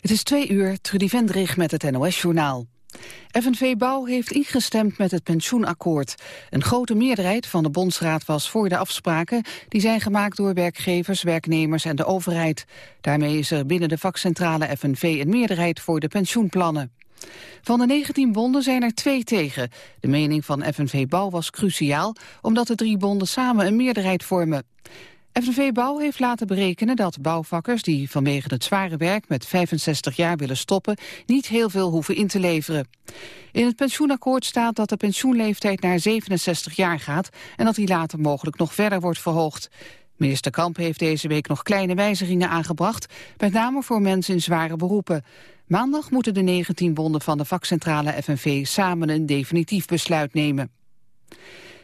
Het is twee uur, Trudy Vendrig met het NOS-journaal. FNV Bouw heeft ingestemd met het pensioenakkoord. Een grote meerderheid van de Bondsraad was voor de afspraken... die zijn gemaakt door werkgevers, werknemers en de overheid. Daarmee is er binnen de vakcentrale FNV een meerderheid voor de pensioenplannen. Van de 19 bonden zijn er twee tegen. De mening van FNV Bouw was cruciaal... omdat de drie bonden samen een meerderheid vormen. FNV Bouw heeft laten berekenen dat bouwvakkers die vanwege het zware werk met 65 jaar willen stoppen niet heel veel hoeven in te leveren. In het pensioenakkoord staat dat de pensioenleeftijd naar 67 jaar gaat en dat die later mogelijk nog verder wordt verhoogd. Minister Kamp heeft deze week nog kleine wijzigingen aangebracht, met name voor mensen in zware beroepen. Maandag moeten de 19 bonden van de vakcentrale FNV samen een definitief besluit nemen.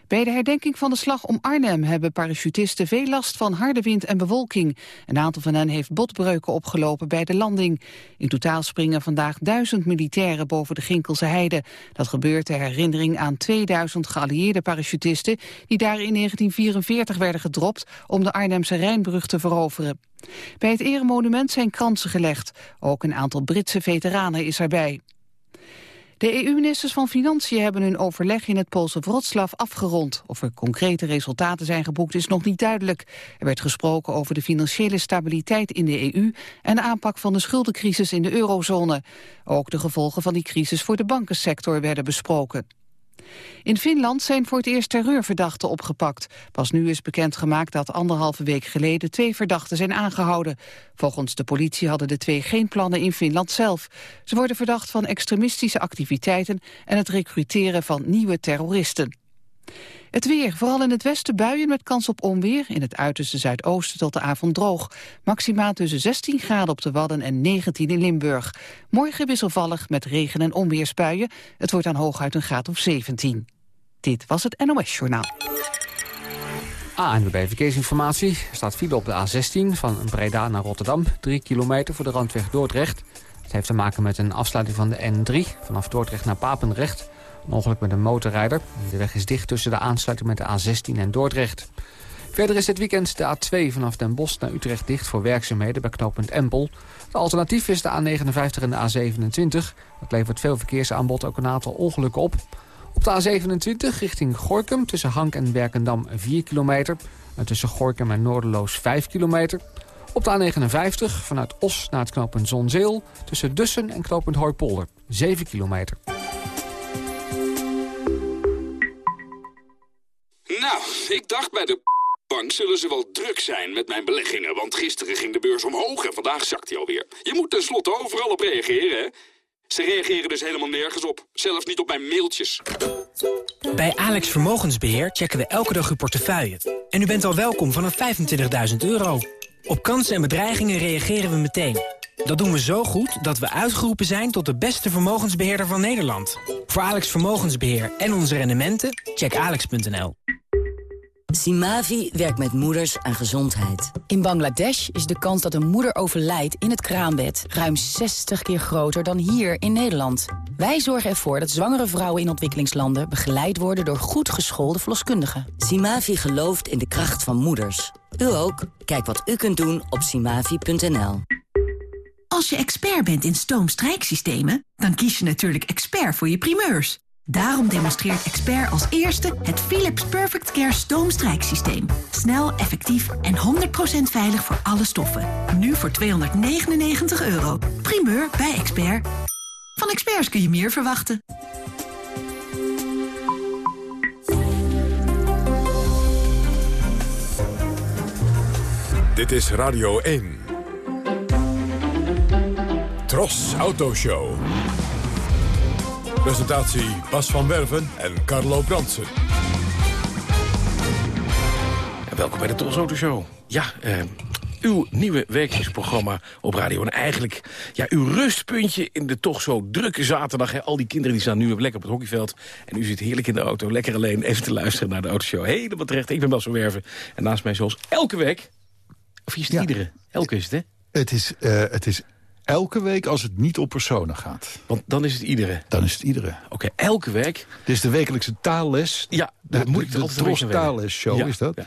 Bij de herdenking van de slag om Arnhem hebben parachutisten veel last van harde wind en bewolking. Een aantal van hen heeft botbreuken opgelopen bij de landing. In totaal springen vandaag duizend militairen boven de Ginkelse heide. Dat gebeurt ter herinnering aan 2000 geallieerde parachutisten die daar in 1944 werden gedropt om de Arnhemse Rijnbrug te veroveren. Bij het eremonument zijn kransen gelegd. Ook een aantal Britse veteranen is erbij. De EU-ministers van Financiën hebben hun overleg in het Poolse Wroclaw afgerond. Of er concrete resultaten zijn geboekt is nog niet duidelijk. Er werd gesproken over de financiële stabiliteit in de EU... en de aanpak van de schuldencrisis in de eurozone. Ook de gevolgen van die crisis voor de bankensector werden besproken. In Finland zijn voor het eerst terreurverdachten opgepakt. Pas nu is bekendgemaakt dat anderhalve week geleden twee verdachten zijn aangehouden. Volgens de politie hadden de twee geen plannen in Finland zelf. Ze worden verdacht van extremistische activiteiten en het recruteren van nieuwe terroristen. Het weer, vooral in het westen buien met kans op onweer. In het uiterste zuidoosten tot de avond droog. Maximaal tussen 16 graden op de Wadden en 19 in Limburg. Morgen wisselvallig met regen- en onweersbuien. Het wordt dan hooguit een graad of 17. Dit was het NOS Journaal. ANWB Verkeersinformatie. Er staat file op de A16 van Breda naar Rotterdam. 3 kilometer voor de randweg Dordrecht. Het heeft te maken met een afsluiting van de N3 vanaf Dordrecht naar Papendrecht. Een ongeluk met een motorrijder. De weg is dicht tussen de aansluiting met de A16 en Dordrecht. Verder is dit weekend de A2 vanaf Den Bosch naar Utrecht dicht voor werkzaamheden bij knooppunt Empel. De alternatief is de A59 en de A27. Dat levert veel verkeersaanbod ook een aantal ongelukken op. Op de A27 richting Gorkum tussen Hank en Werkendam 4 kilometer. En tussen Gorkum en Noorderloos 5 kilometer. Op de A59 vanuit Os naar het knooppunt Zonzeel tussen Dussen en knooppunt Hooipolder 7 kilometer. Nou, ik dacht bij de bank zullen ze wel druk zijn met mijn beleggingen... want gisteren ging de beurs omhoog en vandaag zakt hij alweer. Je moet tenslotte overal op reageren, hè? Ze reageren dus helemaal nergens op. Zelfs niet op mijn mailtjes. Bij Alex Vermogensbeheer checken we elke dag uw portefeuille. En u bent al welkom vanaf 25.000 euro. Op kansen en bedreigingen reageren we meteen. Dat doen we zo goed dat we uitgeroepen zijn tot de beste vermogensbeheerder van Nederland. Voor Alex Vermogensbeheer en onze rendementen, check alex.nl. Simavi werkt met moeders aan gezondheid. In Bangladesh is de kans dat een moeder overlijdt in het kraambed... ruim 60 keer groter dan hier in Nederland. Wij zorgen ervoor dat zwangere vrouwen in ontwikkelingslanden... begeleid worden door goed geschoolde verloskundigen. Simavi gelooft in de kracht van moeders. U ook? Kijk wat u kunt doen op simavi.nl. Als je expert bent in stoomstrijksystemen... dan kies je natuurlijk expert voor je primeurs. Daarom demonstreert Expert als eerste het Philips Perfect Care stoomstrijksysteem. Snel, effectief en 100% veilig voor alle stoffen. Nu voor 299 euro. Primeur bij Expert. Van experts kun je meer verwachten. Dit is Radio 1. Tros Autoshow. Presentatie Bas van Werven en Carlo Bransen. welkom bij de Tros Auto Show. Ja, eh, uw nieuwe werkingsprogramma op radio. En eigenlijk ja, uw rustpuntje in de toch zo drukke zaterdag. Hè. Al die kinderen die staan nu lekker op het hockeyveld. En u zit heerlijk in de auto, lekker alleen even te luisteren naar de autoshow. Helemaal terecht, ik ben Bas van Werven. En naast mij zoals elke week... Of is het iedere? Elke is het, hè? Het is, uh, het is elke week als het niet op personen gaat. Want dan is het iedere? Dan is het iedere. Oké, elke week? Dit is de wekelijkse taalles. Ja, dat moet ik de, de Tros taallesshow is dat. Ja.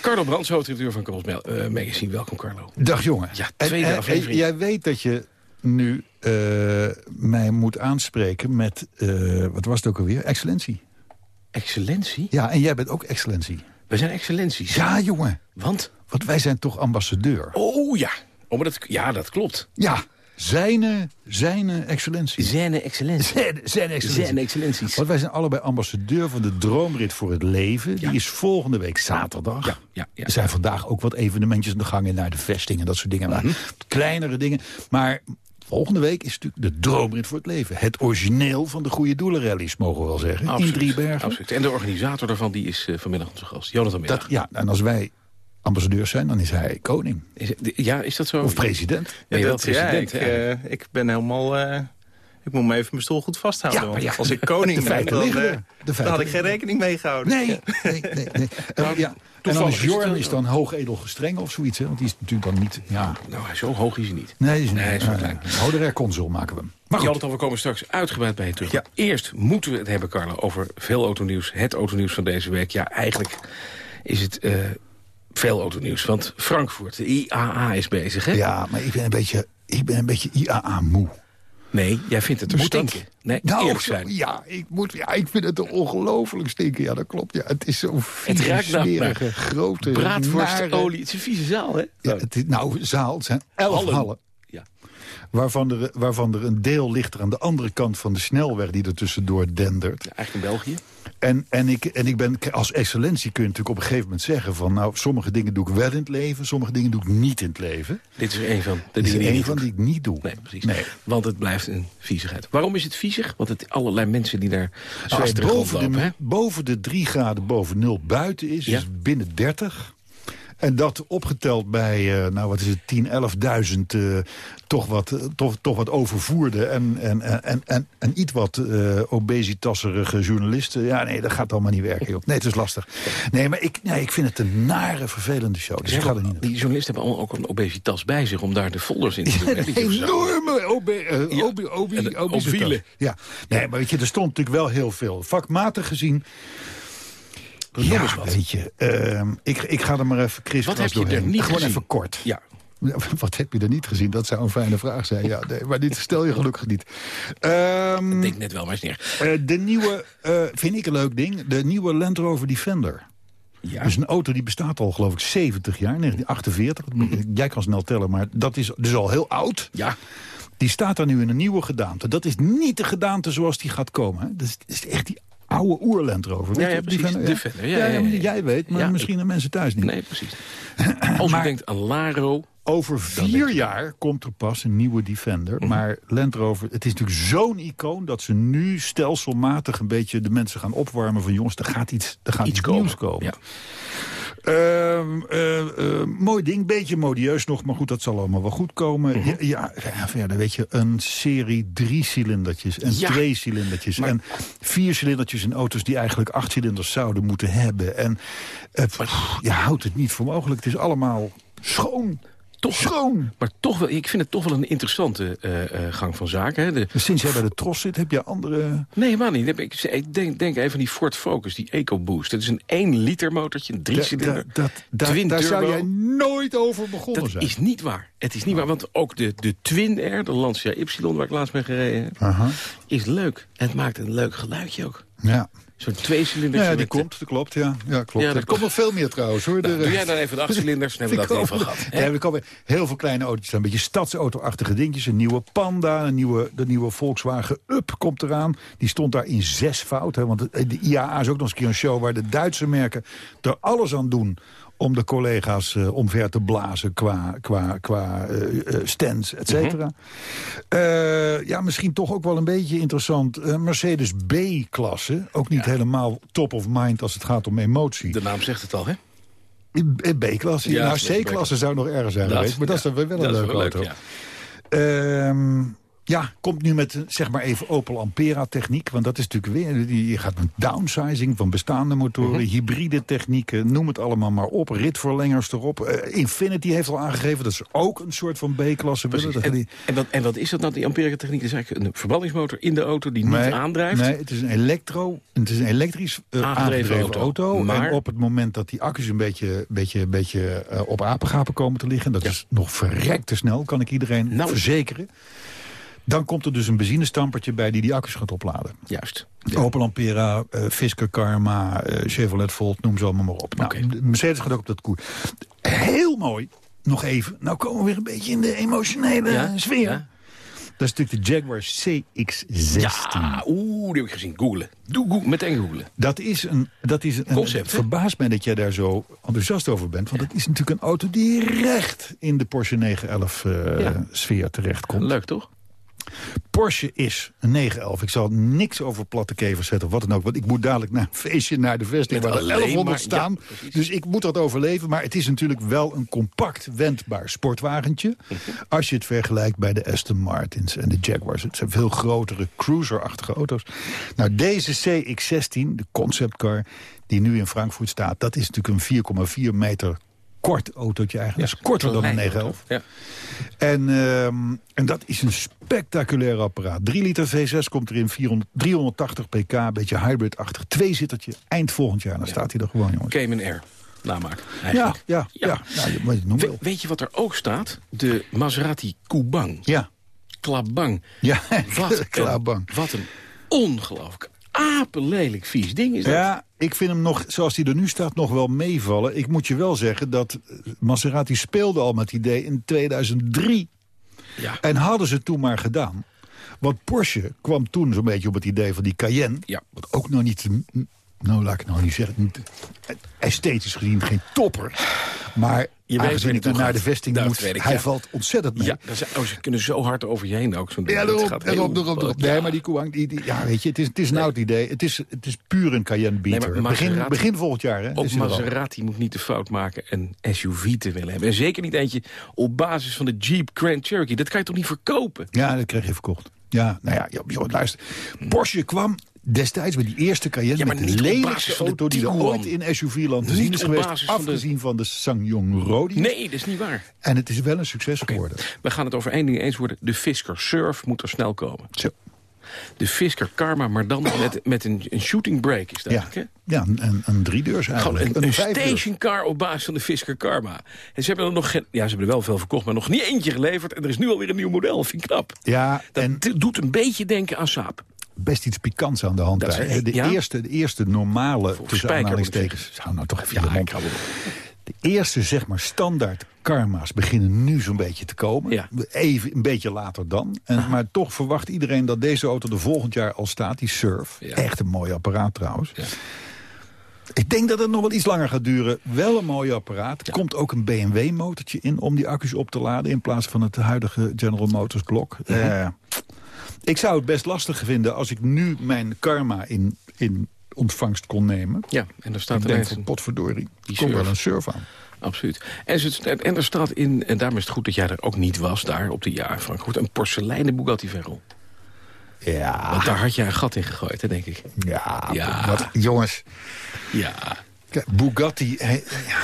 Carlo Brands, hoofdredacteur van Carlos uh, Magazine. Welkom, Carlo. Dag, jongen. Ja, tweede en, aflevering. En, jij weet dat je nu eh, mij moet aanspreken met, eh, wat was het ook alweer, excellentie. Excellentie? Ja, en jij bent ook excellentie. We zijn excellenties. Ja, jongen. Want? Want wij zijn toch ambassadeur. Oh ja. Oh, maar dat, ja, dat klopt. Ja, zijne, zijne excellentie. Zijne excellentie. Zijne, zijne excellentie. Zijne excellenties. Want wij zijn allebei ambassadeur van de Droomrit voor het Leven. Die is volgende week zaterdag. Ja, ja, ja. Er zijn vandaag ook wat evenementjes aan de gang in naar de vesting en dat soort dingen. Maar Mhm. kleinere dingen. Maar volgende week is natuurlijk de Droomrit voor het Leven. Het origineel van de Goede Doelenrallies, mogen we wel zeggen. Absoluut, In Driebergen. Absoluut. En de organisator daarvan die is uh, vanmiddag onze gast. Jonathan Middag. Dat, ja, en als wij ambassadeurs zijn, dan is hij koning. Is, ja, is dat zo? Of president. Ja, dat, ja, president? ik, hè? eh, ik ben helemaal... eh, ik moet me even mijn stoel goed vasthouden. Ja, want ja, als ik koning de ben, feiten dan, eh. De dan had ik geen rekening mee gehouden. Nee, Ja. nee, nee. ja. en dan is wel- is dan hoogedel gestreng of zoiets. Hè? Want die is natuurlijk dan niet... Ja. Nou, zo hoog is hij niet. Nee, is, Nee, hij is wel nee, klein. consul maken we hem. Maar goed. Jonathan, we komen straks uitgebreid bij je terug. Maar Eerst moeten we het hebben, Carlo, over veel autonieuws. Het autonieuws van deze week. Ja, eigenlijk is het eh, veel autonieuws. Want Frankfurt, de IAA is bezig, hè? Ja, maar ik ben een beetje, ik ben een beetje IAA-moe. Nee, jij vindt het er Moet dat? stinken. Nee, Nou, zo- zijn. ja, ik moet, ja, ik vind het er ongelooflijk stinken. Ja, dat klopt. Ja, het is zo'n Het vieze, ruikt naar- naar grote, olie. Het is een vieze zaal, hè? Ja, het is, nou, zaal, het zijn elf Hallen. hallen. Waarvan er, waarvan er een deel ligt er aan de andere kant van de snelweg... die er tussendoor dendert. Ja, Eigenlijk in België. En, en, ik, en ik ben als excellentie kun je natuurlijk op een gegeven moment zeggen... van nou, sommige dingen doe ik wel in het leven... sommige dingen doe ik niet in het leven. Dit is er een van de Dit is dingen die van die ik niet doe. Nee, precies. Nee. Want het blijft een viezigheid. Waarom is het viezig? Want het allerlei mensen die daar Als het zweterig boven de, boven de 3 graden boven nul buiten is, Ja. is binnen 30. En dat opgeteld bij, eh, nou wat is het, 10, 11.000 eh, toch, wat, eh, toch, toch wat overvoerde en, en, en, en, en, iets wat eh obesitasserige journalisten. Ja, nee, dat gaat allemaal niet werken, joh. Nee, het is lastig. Nee, maar ik, nee, ik vind het een nare, vervelende show. Dus ga er niet Die journalisten hebben allemaal ook een obesitas bij zich om daar de folders in te doen. Een enorme obe, Ja. de obesitas. obielen. Ja, nee, maar weet je, er stond natuurlijk wel heel veel. Vakmatig gezien... Noem ja, eens wat. weet je, ehm, ik, ik ga er maar even Chris Wat heb je doorheen. er niet Gewoon gezien? even kort. Ja, Wat heb je er niet gezien? Dat zou een fijne vraag zijn. Ja, nee, maar dit stel je gelukkig niet. Ehm, ik denk net wel, maar is neer. eh, de nieuwe, eh, vind ik een leuk ding, de nieuwe Land Rover Defender. Ja. Dus een auto die bestaat al geloof ik 70 jaar, 1948. Jij kan snel tellen, maar dat is dus al heel oud. ja, Die staat daar nu in een nieuwe gedaante. Dat is niet de gedaante zoals die gaat komen. Hè? Dat, is, dat is echt die oude oerland Rover. Weet Ja, ja, precies. Defender, Defender, ja. Jij weet, maar misschien de mensen thuis niet. nee, precies. Als Maar- je denkt aan Laro... Over vier jaar komt er pas een nieuwe Defender. Mhm. Maar Land Rover, het is natuurlijk zo'n icoon... dat ze nu stelselmatig een beetje de mensen gaan opwarmen... van jongens, er gaat iets, er gaat iets, Iets komen. nieuws komen. Ehm, eh, eh, mooi ding, beetje modieus nog, maar goed, dat zal allemaal wel goed komen. Mhm. ja, ja, verder weet je, een serie drie cilindertjes en Ja. twee cilindertjes Maar- en vier cilindertjes in auto's die eigenlijk acht cilinders zouden moeten hebben. En eh, pff, je houdt het niet voor mogelijk. Het is allemaal schoon. Toch, Schoon. maar toch wel, ik vind het toch wel een interessante eh, eh, gang van zaken. Hè? De, Sinds jij bij de Tros zit, heb je andere... nee, man niet. Ik, denk, denk even aan die Ford Focus, die EcoBoost. Dat is een 1 liter motortje, een 3 Da- cilinder. da- dat- daar- Twin daar zou jij nooit over begonnen Dat zijn. is niet waar. Het is niet waar, want ook de, de Twin Air, de Lancia Y, waar ik laatst mee gereden heb, is leuk. En het maakt een leuk geluidje ook. ja. Zo'n tweecilinder. Ja, die komt, dat klopt, ja. ja klopt. Ja, dat er komt nog veel meer trouwens, hoor. Nou, Er, doe jij dan even de achtcilinders, dan hebben we dat geval gehad. Ja, er komen heel veel kleine autootjes. Een beetje stadsauto-achtige dingetjes. Een nieuwe Panda, een nieuwe, de nieuwe Volkswagen Up komt eraan. Die stond daar in zes fout. Hè, want de, de IAA is ook nog eens een keer een show... waar de Duitse merken er alles aan doen om de collega's eh, omver te blazen qua, qua, qua eh, stands, et cetera. Eh, ja, misschien toch ook wel een beetje interessant. Mercedes B-klasse, ook niet helemaal top of mind als het gaat om emotie. De naam zegt het al, hè? B-klasse. Ja, nou, C-klasse zou nog erger zijn Dat, geweest. Maar dat is dan wel een leuke wel leuk, auto. ja. Ehm, Ja, komt nu met, zeg maar even Opel Ampera-techniek. Want dat is natuurlijk weer... Je gaat met downsizing van bestaande motoren... Mhm. hybride technieken, noem het allemaal maar op. Ritverlengers erop. Eh, Infinity heeft al aangegeven dat ze ook een soort van B-klasse willen. En, die- en, wat, en wat is dat nou, die Ampere techniek? Dat is eigenlijk een verbrandingsmotor in de auto die niet aandrijft. Nee, het is een, elektro, het is een elektrisch eh, Aangedreven aangedreven, auto. auto. Maar- En op het moment dat die accu's een beetje, beetje, beetje eh, op apengapen komen te liggen... dat is nog verrekte snel, kan ik iedereen Nou. verzekeren... dan komt er dus een benzinestampertje bij die die accu's gaat opladen. Juist. Opel Ampera, eh, Fisker Karma, eh, Chevrolet Volt, noem ze allemaal maar op. Nou, de Mercedes gaat ook op dat koer. Heel mooi, nog even. Nou komen we weer een beetje in de emotionele Ja, sfeer. ja. Dat is natuurlijk de Jaguar CX-16. Ja, oeh, die heb ik gezien. Googlen. Doe Google. Meteen googlen. Dat is een. Dat is een Concept, verbaast mij dat jij daar zo enthousiast over bent. Want het is natuurlijk een auto die recht in de Porsche 911 eh, Ja. sfeer terechtkomt. Leuk, toch? Porsche is een 911. Ik zal niks over platte kevers zetten of wat dan ook. Want ik moet dadelijk naar een feestje naar de vesting waar er alleen 1100 maar- staan. ja, dus ik moet dat overleven. Maar het is natuurlijk wel een compact wendbaar sportwagentje. Mhm. Als je het vergelijkt bij de Aston Martins en de Jaguars. Het zijn veel grotere cruiserachtige auto's. Nou, deze CX-16, de conceptcar die nu in Frankfurt staat... dat is natuurlijk een 4,4 meter kort autootje eigenlijk. dat is korter dan een Klein 911. auto. Ja. En, ehm, en dat is een spectaculair apparaat. 3 liter V6 komt erin, 400, 380 pk, beetje hybrid-achtig. Tweezittertje, eind volgend jaar. Dan staat hij er gewoon, jongens. Cayman Air. Namaak, Ja, eigenlijk. ja, ja. Je We- weet je wat er ook staat? De Maserati Kubang. Ja, Klabang. ja. Wat klaarbang. Een, wat een ongelooflijk apenlelijk vies ding is dat. Ja, ik vind hem nog, zoals hij er nu staat, nog wel meevallen. Ik moet je wel zeggen dat eh, Maserati speelde al met het idee in 2003. Ja. En hadden ze toen maar gedaan. Want Porsche kwam toen zo'n beetje op het idee van die Cayenne. Ja. Wat ook nog niet, nou laat ik het nou niet zeggen, esthetisch gezien geen topper. Maar Je weet aangezien ik dan naar de vesting moet, ik, hij ja. valt ontzettend mee. Ja, zijn- oh, ze kunnen zo hard over je heen ook. Zo'n. Ja, erop, gaat erop, erop, erop. Ja. Nee, maar die Koeang, die, die, ja, weet je, het is, het is een oud idee. Het is, het is puur een Cayenne beater. Nee, begin, begin volgend jaar, hè? Ook er. Maserati moet niet de fout maken een SUV te willen hebben. En zeker niet eentje op basis van de Jeep Grand Cherokee. Dat kan je toch niet verkopen? Ja, dat kreeg je verkocht. Ja, nou ja, joh, luister. Porsche kwam destijds met die eerste Cayenne... Ja, maar met de lelijkste auto die er ooit in SUV-land te zien is geweest. basis van de- Afgezien van de Sangyong Rodi. Nee, dat is niet waar. En het is wel een succes geworden. We gaan het over één ding eens worden. De Fisker Surf moet er snel komen. Zo. De Fisker Karma, maar dan met, met een, een shooting brake is dat Ja, hè? ja een, een, driedeurs Gewoon eigenlijk. een, een vijfdeurs. stationcar op basis van de Fisker Karma. En ze hebben er nog geen, ja, ze hebben er wel veel verkocht, maar nog niet eentje geleverd. En er is nu alweer een nieuw model. Vind ik knap. Ja, Dat en doet een beetje denken aan Saab. Best iets pikants aan de hand Dat daar. is- De, ja? eerste, de eerste normale, tussen aanhalingstekens... Hou nou toch even Ja. De eerste, zeg maar, standaard karma's beginnen nu zo'n beetje te komen. Ja. Even een beetje later dan. En, maar toch verwacht iedereen dat deze auto er volgend jaar al staat. Die Surf. Ja. Echt een mooi apparaat trouwens. Ja. Ik denk dat het nog wel iets langer gaat duren. Wel een mooi apparaat. Er komt ook een BMW-motortje in om die accu's op te laden... in plaats van het huidige General Motors blok. Mhm. Ik zou het best lastig vinden als ik nu mijn karma in, in ontvangst kon nemen. Ja, en er staat ineens een- potverdorie, Die komt wel een surf aan. Absoluut. En, er staat in, en daarom is het goed dat jij er ook niet was... daar op de ja in Frankfurt, een porseleinen Bugatti Veyron. Ja, Want daar had jij een gat in gegooid, hè, denk ik. ja, Ja. Wat, jongens. Ja, Bugatti, he- ja,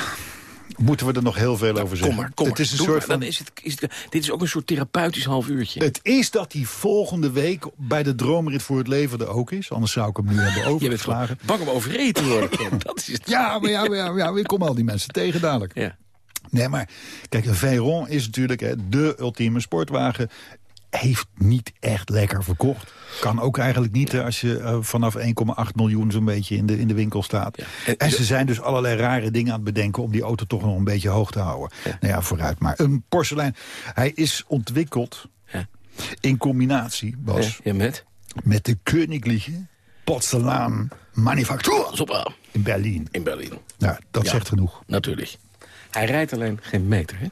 moeten we er nog heel veel over kom zeggen. maar, kom het maar. is een Doe soort maar. van... Dan is het, is het, dit is ook een soort therapeutisch half uurtje. Het is dat hij volgende week bij de droomrit voor het leven er ook is. Anders zou ik hem nu hebben Je overgeslagen. gewoon bang om overreden te worden. dat is het. Ja, maar ja, maar ja, maar ja, ik kom al die mensen tegen dadelijk. Ja. Nee, maar kijk, een Veyron is natuurlijk hè, de ultieme sportwagen. Heeft niet echt lekker verkocht. Kan ook eigenlijk niet hè, als je eh, vanaf 1,8 miljoen zo'n beetje in de, in de winkel staat. Ja. En, En- ze zijn dus allerlei rare dingen aan het bedenken... om die auto toch nog een beetje hoog te houden. Nou ja, vooruit maar. Een porselein. Hij is ontwikkeld Ja. in combinatie, Bas... Ja, met? met de Königliche Porzellan Manufactuur ah, in Berlijn. in Berlijn. Nou, dat zegt genoeg. Natuurlijk. Hij rijdt alleen geen meter, hè?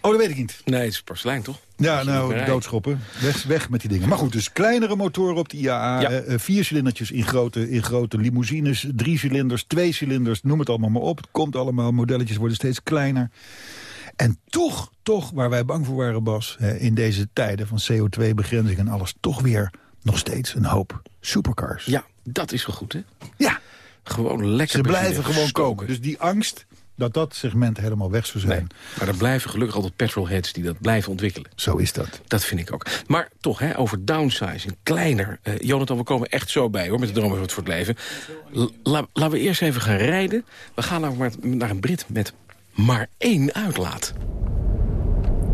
Oh, dat weet ik niet. Nee, het is porselein, toch? Ja, nou, doodschoppen. Weg, weg met die dingen. Maar goed, dus kleinere motoren op de IAA. Ja. eh, eh, vier cilindertjes in grote, in grote limousines. Drie cilinders, twee cilinders, noem het allemaal maar op. Het komt allemaal, modelletjes worden steeds kleiner. En toch, toch, waar wij bang voor waren, Bas... in deze tijden van CO2-begrenzing en alles... toch weer nog steeds een hoop supercars. Ja, dat is wel goed, hè? Ja. Gewoon lekker Ze blijven gewoon koken. Dus die angst dat dat segment helemaal weg zou zijn. Maar er blijven gelukkig altijd petrolheads die dat blijven ontwikkelen. Zo is dat. Dat vind ik ook. Maar toch, hè, over downsizing, kleiner. Uh, Jonathan, we komen echt zo bij hoor, met de dromen voor het leven. La, laten we eerst even gaan rijden. We gaan namelijk naar een Brit met maar één uitlaat.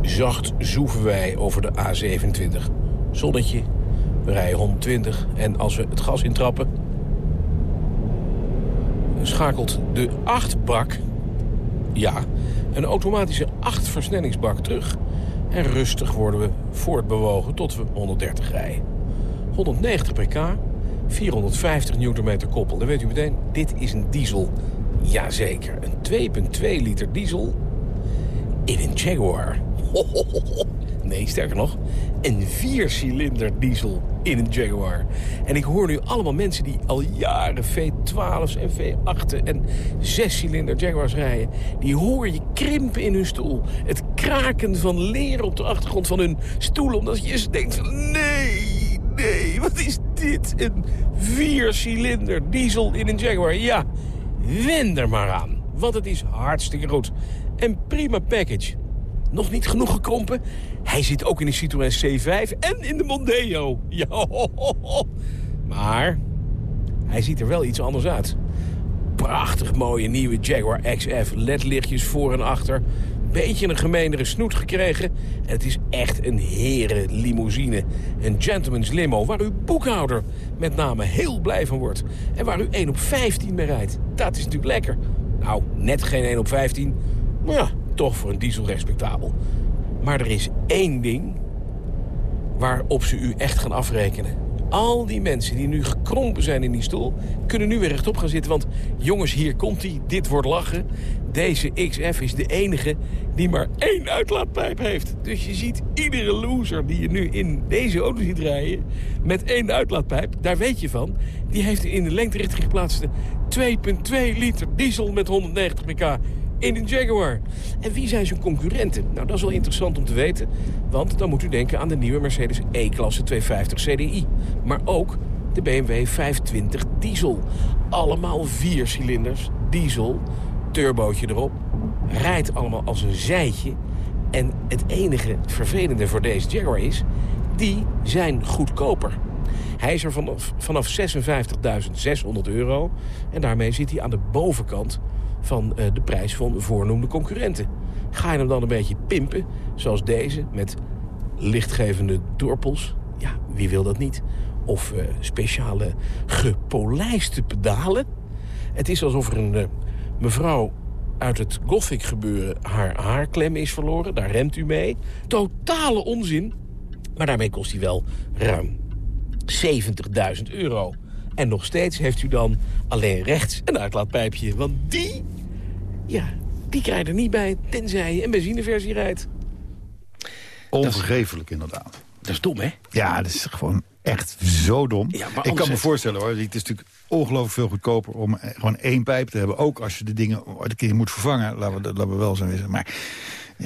Zacht zoeven wij over de A27. Zonnetje, we rijden 120 en als we het gas intrappen... schakelt de 8-bak, ja, een automatische 8-versnellingsbak terug... en rustig worden we voortbewogen tot we 130 rijden. 190 pk, 450 Nm koppel. Dan weet u meteen, dit is een diesel. Jazeker, een 2,2 liter diesel in een Jaguar. Nee, sterker nog, een viercilinder diesel in een Jaguar. En ik hoor nu allemaal mensen die al jaren V12's en V8'en en zescilinder Jaguars rijden... die hoor je krimpen in hun stoel. Het kraken van leer op de achtergrond van hun stoel... omdat je eens denkt van nee, nee, wat is dit? Een viercilinder diesel in een Jaguar. Ja, wend er maar aan, want het is hartstikke goed. En prima package. Nog niet genoeg gekrompen? Hij zit ook in de Citroën C5 en in de Mondeo. Ja. Maar hij ziet er wel iets anders uit. Prachtig mooie nieuwe Jaguar XF. LED-lichtjes voor en achter. Beetje een gemeenere snoet gekregen. En het is echt een herenlimousine. Een gentleman's limo waar uw boekhouder met name heel blij van wordt. En waar u 1 op 15 mee rijdt. Dat is natuurlijk lekker. Nou, net geen 1 op 15. Maar ja, toch voor een diesel respectabel. Maar er is één ding waarop ze u echt gaan afrekenen. Al die mensen die nu gekrompen zijn in die stoel... kunnen nu weer rechtop gaan zitten. Want jongens, hier komt hij. Dit wordt lachen. Deze XF is de enige die maar één uitlaatpijp heeft. Dus je ziet iedere loser die je nu in deze auto ziet rijden... met één uitlaatpijp, daar weet je van... die heeft in de lengterichting geplaatste 2,2 liter diesel met 190 pk in een Jaguar. En wie zijn zijn concurrenten? Nou, dat is wel interessant om te weten. Want dan moet u denken aan de nieuwe Mercedes E-klasse 250 CDI. Maar ook de BMW 520 diesel. Allemaal vier cilinders, diesel, turbootje erop. Rijdt allemaal als een zijtje. En het enige vervelende voor deze Jaguar is... die zijn goedkoper. Hij is er vanaf, vanaf 56.600 euro. En daarmee zit hij aan de bovenkant van uh, de prijs van voornoemde concurrenten. Ga je hem dan een beetje pimpen, zoals deze, met lichtgevende dorpels? Ja, wie wil dat niet? Of uh, speciale gepolijste pedalen? Het is alsof er een uh, mevrouw uit het gothic gebeuren haar haarklem is verloren. Daar remt u mee. Totale onzin. Maar daarmee kost hij wel ruim 70.000 euro. En nog steeds heeft u dan alleen rechts een uitlaatpijpje. Want die, ja, die krijg je er niet bij, tenzij je een benzineversie rijdt. Onvergeeflijk inderdaad. Dat is dom, hè? Ja, dat is gewoon echt zo dom. Ja, maar ik kan me voorstellen hoor, het is natuurlijk ongelooflijk veel goedkoper om eh, gewoon één pijp te hebben. Ook als je de dingen een keer moet vervangen, laten we, laten we wel zo wezen. Maar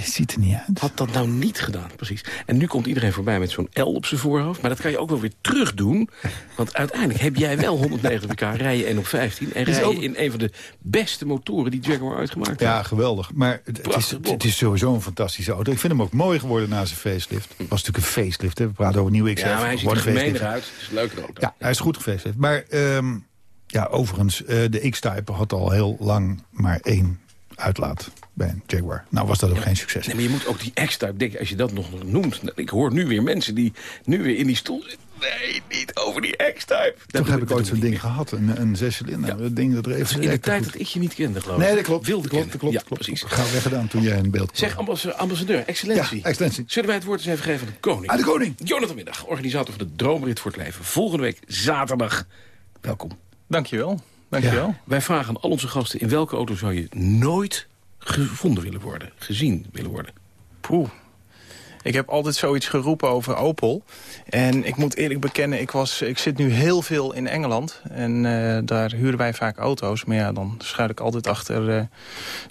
het ziet er niet uit. Had dat nou niet gedaan, precies. En nu komt iedereen voorbij met zo'n L op zijn voorhoofd. Maar dat kan je ook wel weer terug doen. Want uiteindelijk heb jij wel 190 pk, rij je 1 op 15... en rij je in een van de beste motoren die Jaguar uitgemaakt heeft. Ja, geweldig. Maar het, het, is, het is sowieso een fantastische auto. Ik vind hem ook mooi geworden na zijn facelift. Het was natuurlijk een facelift, hè. we praten over nieuwe XF. Ja, maar hij ziet er eruit. Het is een leuke auto. Ja, hij is goed gefacelift. Maar um, ja, overigens, uh, de X-Type had al heel lang maar één uitlaat bij een Jaguar. Nou was dat ook ja. geen succes. Nee, maar je moet ook die X-Type denken, als je dat nog noemt. Ik hoor nu weer mensen die nu weer in die stoel zitten. Nee, niet over die X-Type. Toen heb ik ooit zo'n ding gehad, een, een zescilinder. Ja. Dat ding dat er even in de tijd dat ik je niet kende, geloof ik. Nee, dat klopt. Wilde klopt, klopt, klopt, ja, klopt. precies. Gaan we gedaan toen jij in beeld kwam. Zeg, ambassadeur, ambassadeur excellentie. Ja, excellentie. Zullen wij het woord eens even geven aan de koning? Aan de koning. Jonathan Middag, organisator van de Droomrit voor het Leven. Volgende week zaterdag. Welkom. Dankjewel. Dankjewel. Ja, wij vragen aan al onze gasten... in welke auto zou je nooit gevonden willen worden, gezien willen worden? Poeh. Ik heb altijd zoiets geroepen over Opel. En ik moet eerlijk bekennen, ik, was, ik zit nu heel veel in Engeland. En uh, daar huren wij vaak auto's. Maar ja, dan schuil ik altijd achter uh,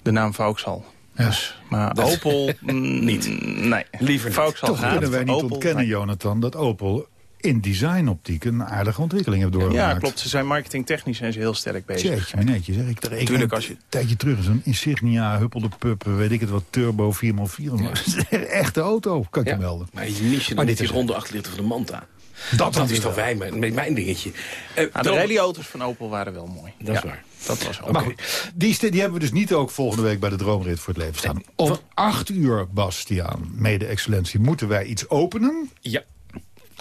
de naam Vauxhall. Dus, maar Dat- Opel, mm, Niet. Nee. Liever niet. Vauxhall Toch gaat, kunnen wij niet Opel, ontkennen, nee. Jonathan, dat Opel in designoptiek een aardige ontwikkeling heeft doorgemaakt. Ja, klopt. Ze zijn marketingtechnisch zijn ze heel sterk bezig. Jeetje, minetje, zeg ik. Ik Tuurlijk, Tuurlijk, als je- Een tijdje terug zo'n Insignia, huppelde pup, weet ik het wat, turbo 4x4. Maar het is een echte auto, kan ik Ja. je melden. Maar je niche Maar maar dit is- is ronde 8 liter van de Manta. Dat Dat, is toch wel. wij, mijn, mijn dingetje. Eh, Nou, de dan- rallyauto's van Opel waren wel mooi. Dat is Ja, waar. Dat was Maar mooi. goed, die, die hebben we dus niet ook volgende week bij de Droomrit voor het leven staan. Om acht uur, Bastiaan, mede-excellentie, moeten wij iets openen, Ja,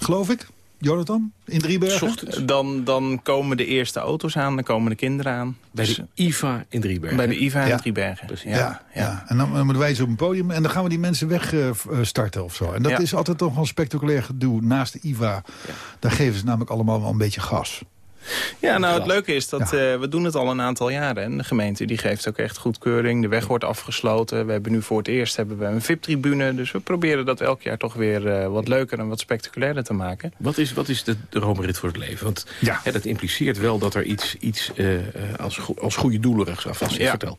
geloof ik. Jonathan, in Driebergen? Dan, dan komen de eerste auto's aan, dan komen de kinderen aan. Bij Dus, de IVA in Driebergen. bij de IVA Ja. in Driebergen. Precies. Ja, Ja, ja. ja. en dan, dan moeten wij ze op een podium en dan gaan we die mensen weg eh, eh, starten of zo. En dat Ja. is altijd toch wel een spectaculair gedoe. Naast de IVA, daar geven ze namelijk allemaal wel een beetje gas. Ja, nou het leuke is dat Ja. eh, we doen het al een aantal jaren. En de gemeente die geeft ook echt goedkeuring. De weg wordt afgesloten. We hebben nu voor het eerst hebben we een VIP-tribune. Dus we proberen dat elk jaar toch weer eh, wat leuker en wat spectaculairder te maken. Wat is, wat is de, de Rome-rit voor het leven? Want Ja. hè, dat impliceert wel dat er iets, iets eh, als, go- als goede doelen rechtsaf zit. Ja. Vertel.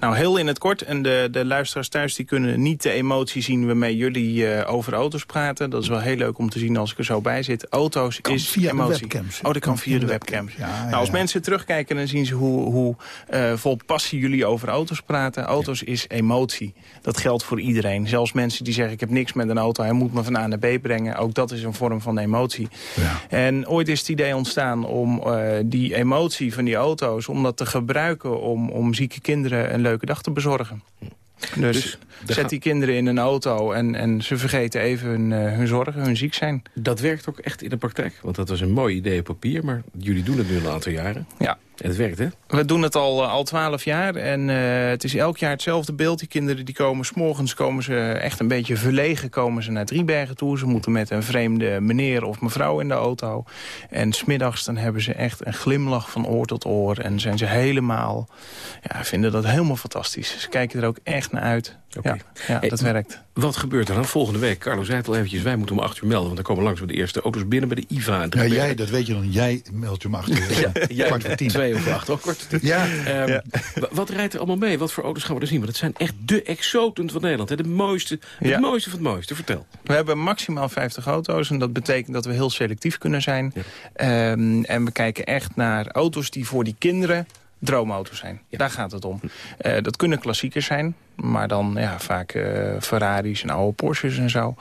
Nou, heel in het kort. En de, de luisteraars thuis die kunnen niet de emotie zien waarmee jullie over auto's praten. Dat is wel heel leuk om te zien als ik er zo bij zit. Auto's Kan is via de emotie. webcams. Oh, dat kan via de webcams. Ja, nou, als ja. mensen terugkijken, dan zien ze hoe, hoe eh, vol passie jullie over auto's praten. Auto's is emotie. Dat geldt voor iedereen. Zelfs mensen die zeggen, ik heb niks met een auto. Hij moet me van A naar B brengen. Ook dat is een vorm van emotie. Ja. En ooit is het idee ontstaan om eh, die emotie van die auto's... om dat te gebruiken om, om zieke kinderen een leuke dag te bezorgen. Dus, Dus zet die kinderen in een auto en, en ze vergeten even hun, eh, hun zorgen, hun ziek zijn. Dat werkt ook echt in de praktijk. Want dat was een mooi idee op papier. Maar jullie doen het nu een aantal jaren. Ja. Het werkt, hè? We doen het al, eh, al 12 jaar en eh, het is elk jaar hetzelfde beeld. Die kinderen die komen, s'morgens komen ze echt een beetje verlegen komen ze naar Driebergen toe. Ze moeten met een vreemde meneer of mevrouw in de auto. En smiddags dan hebben ze echt een glimlach van oor tot oor. En zijn ze helemaal, ja, vinden dat helemaal fantastisch. Ze kijken er ook echt naar uit. Ja, ja Hey, dat werkt. Wat gebeurt er dan volgende week? Carlo zei het al eventjes, wij moeten om 8 uur melden. Want dan komen langs de eerste auto's binnen bij de IVA. Ja, jij, dat weet je dan. Jij meldt je om acht uur. Ja, jij Kwart voor tien. Twee over acht, ook kort. Ja, Ehm, wa- Wat rijdt er allemaal mee? Wat voor auto's gaan we er zien? Want het zijn echt de exoten van Nederland. Hè? De mooiste, het Ja. mooiste van het mooiste. Vertel. We hebben maximaal 50 auto's en dat betekent dat we heel selectief kunnen zijn. Ehm, en we kijken echt naar auto's die voor die kinderen droomauto's zijn. Daar gaat het om. Eh, dat kunnen klassiekers zijn, maar dan ja, vaak eh, Ferraris en oude Porsches en zo.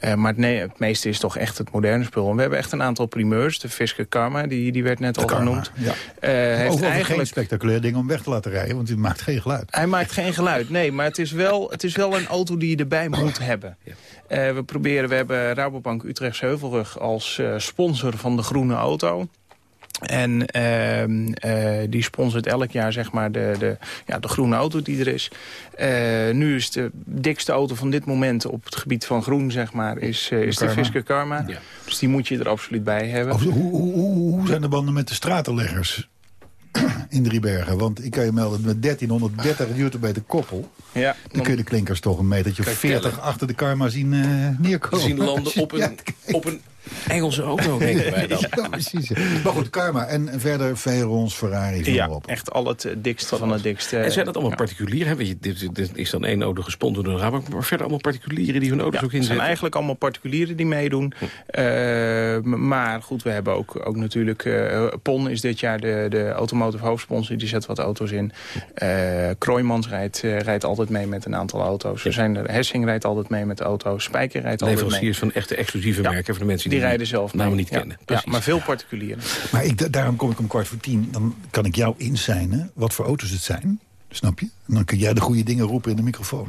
Eh, maar het, nee, het meeste is toch echt het moderne spul. En we hebben echt een aantal primeurs. De Fisker Karma, die, die werd net al Karma, genoemd. ja. Heeft geen eigenlijk... spectaculair ding om weg te laten rijden, want die maakt geen geluid. Hij maakt geen geluid, nee. Maar het is wel, het is wel een auto die je erbij moet hebben. We proberen, we hebben Rabobank Utrecht Heuvelrug als sponsor van de groene auto. En ehm, eh, die sponsort elk jaar zeg maar de, de, ja, de groene auto die er is. Eh, nu is de dikste auto van dit moment op het gebied van groen zeg maar, is, eh, is de Karma. Fisker Karma. Ja. Dus die moet je er absoluut bij hebben. Of, hoe, hoe, hoe, hoe zijn de banden met de stratenleggers in Driebergen? Want ik kan je melden, met 1330 newtonmeter koppel... Ja, dan kun je de klinkers toch een metertje Kan je 40 tellen. achter de karma zien eh, neerkomen. Zien landen op een, Ja, op een Engelse auto, denken wij dan. Ja, precies. Maar goed, karma. En verder Veyrons, Ferraris, noem ja op. echt al het eh, dikste van het dikste. En zijn dat allemaal Ja. particulieren? hè? Weet je, dit, dit is dan één auto gesponsord door Rabobank... maar verder allemaal particulieren die hun auto's Ja, ook het zijn inzetten? eigenlijk allemaal particulieren die meedoen. Eh, m- maar goed, we hebben ook, ook natuurlijk... eh, PON is dit jaar de, de automotive hoofdsponsor. Die zet wat auto's in. Eh Kroijmans rijdt, eh, rijdt altijd mee met een aantal auto's. Er zijn er, Hessing rijdt altijd mee met auto's. Spijker rijdt altijd mee. Leveranciers van echte exclusieve Ja, merken... voor de mensen Die die, rijden zelf mee. namen niet Ja, kennen. Ja, maar veel particulieren. Maar ik, da- daarom kom ik om kwart voor tien. Dan kan ik jou inzijnen wat voor auto's het zijn. Snap je? En dan kun jij de goede dingen roepen in de microfoon.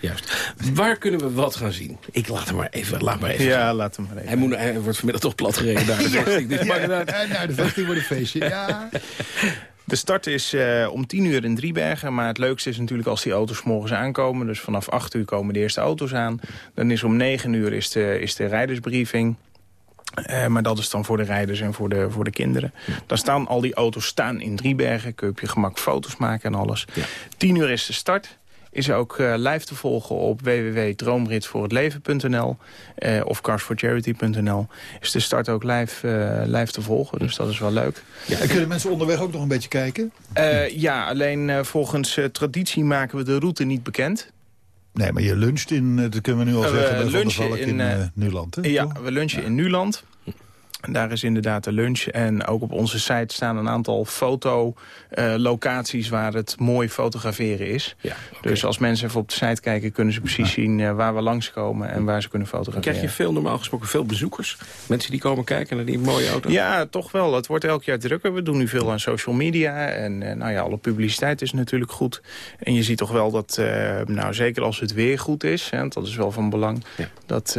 Juist. Waar kunnen we wat gaan zien? Ik laat hem maar even, laat maar even. Ja, laat hem maar even. Hij, moet, hij wordt vanmiddag toch plat gereden daar. Dus dit maakt het uit. Ja, nou, de vesting wordt een feestje. Ja. De start is eh, om 10 uur in Driebergen. Maar het leukste is natuurlijk als die auto's morgens aankomen. Dus vanaf 8 uur komen de eerste auto's aan. Dan is om 9 uur is de, is de rijdersbriefing. Eh, maar dat is dan voor de rijders en voor de, voor de kinderen. Dan staan al die auto's staan in Driebergen. Kun je op je gemak foto's maken en alles. 10 uur is de start. Is ook uh, live te volgen op www.droomritsvoorhetleven.nl uh, of carsforcharity.nl. Is de start ook live, uh, live te volgen, dus dat is wel leuk. Ja, en kunnen mensen onderweg ook nog een beetje kijken? ja, alleen volgens traditie maken we de route niet bekend. Nee, maar je luncht in, dat kunnen we nu al zeggen, bij lunchen in, in Nuland. Hè? Ja, we lunchen ja. in Nuland. Daar is inderdaad de lunch. En ook op onze site staan een aantal fotolocaties... Uh, waar het mooi fotograferen is. Ja, Dus als mensen even op de site kijken... kunnen ze precies zien uh, waar we langskomen en waar ze kunnen fotograferen. Krijg je veel, normaal gesproken veel bezoekers? Mensen die komen kijken naar die mooie auto's? Ja, toch wel. Het wordt elk jaar drukker. We doen nu veel aan social media. En uh, nou ja, alle publiciteit is natuurlijk goed. En je ziet toch wel dat, nou, zeker als het weer goed is... Hè, dat is wel van belang... Ja. dat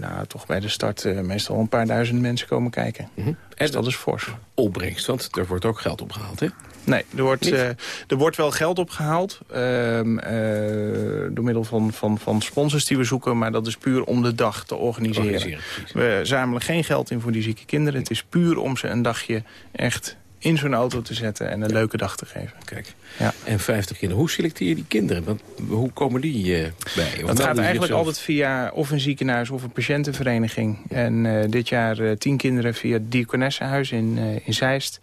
nou, toch bij de start meestal een paar duizend mensen komen kijken. Mm -hmm. Dus dat is fors. Opbrengst, want er wordt ook geld opgehaald, hè? Nee, er wordt, uh, er wordt wel geld opgehaald. Uh, uh, door middel van, van, van sponsors die we zoeken. Maar dat is puur om de dag te organiseren. organiseren we zamelen geen geld in voor die zieke kinderen. Het is puur om ze een dagje echt in zo'n auto te zetten en een ja. leuke dag te geven. Kijk, ja. en 50 kinderen. Hoe selecteer je die kinderen? Want, hoe komen die uh, bij? Dat gaat eigenlijk altijd via of een ziekenhuis of een patiëntenvereniging. En uh, dit jaar uh, 10 kinderen via het Diakonessenhuis in, in Zeist.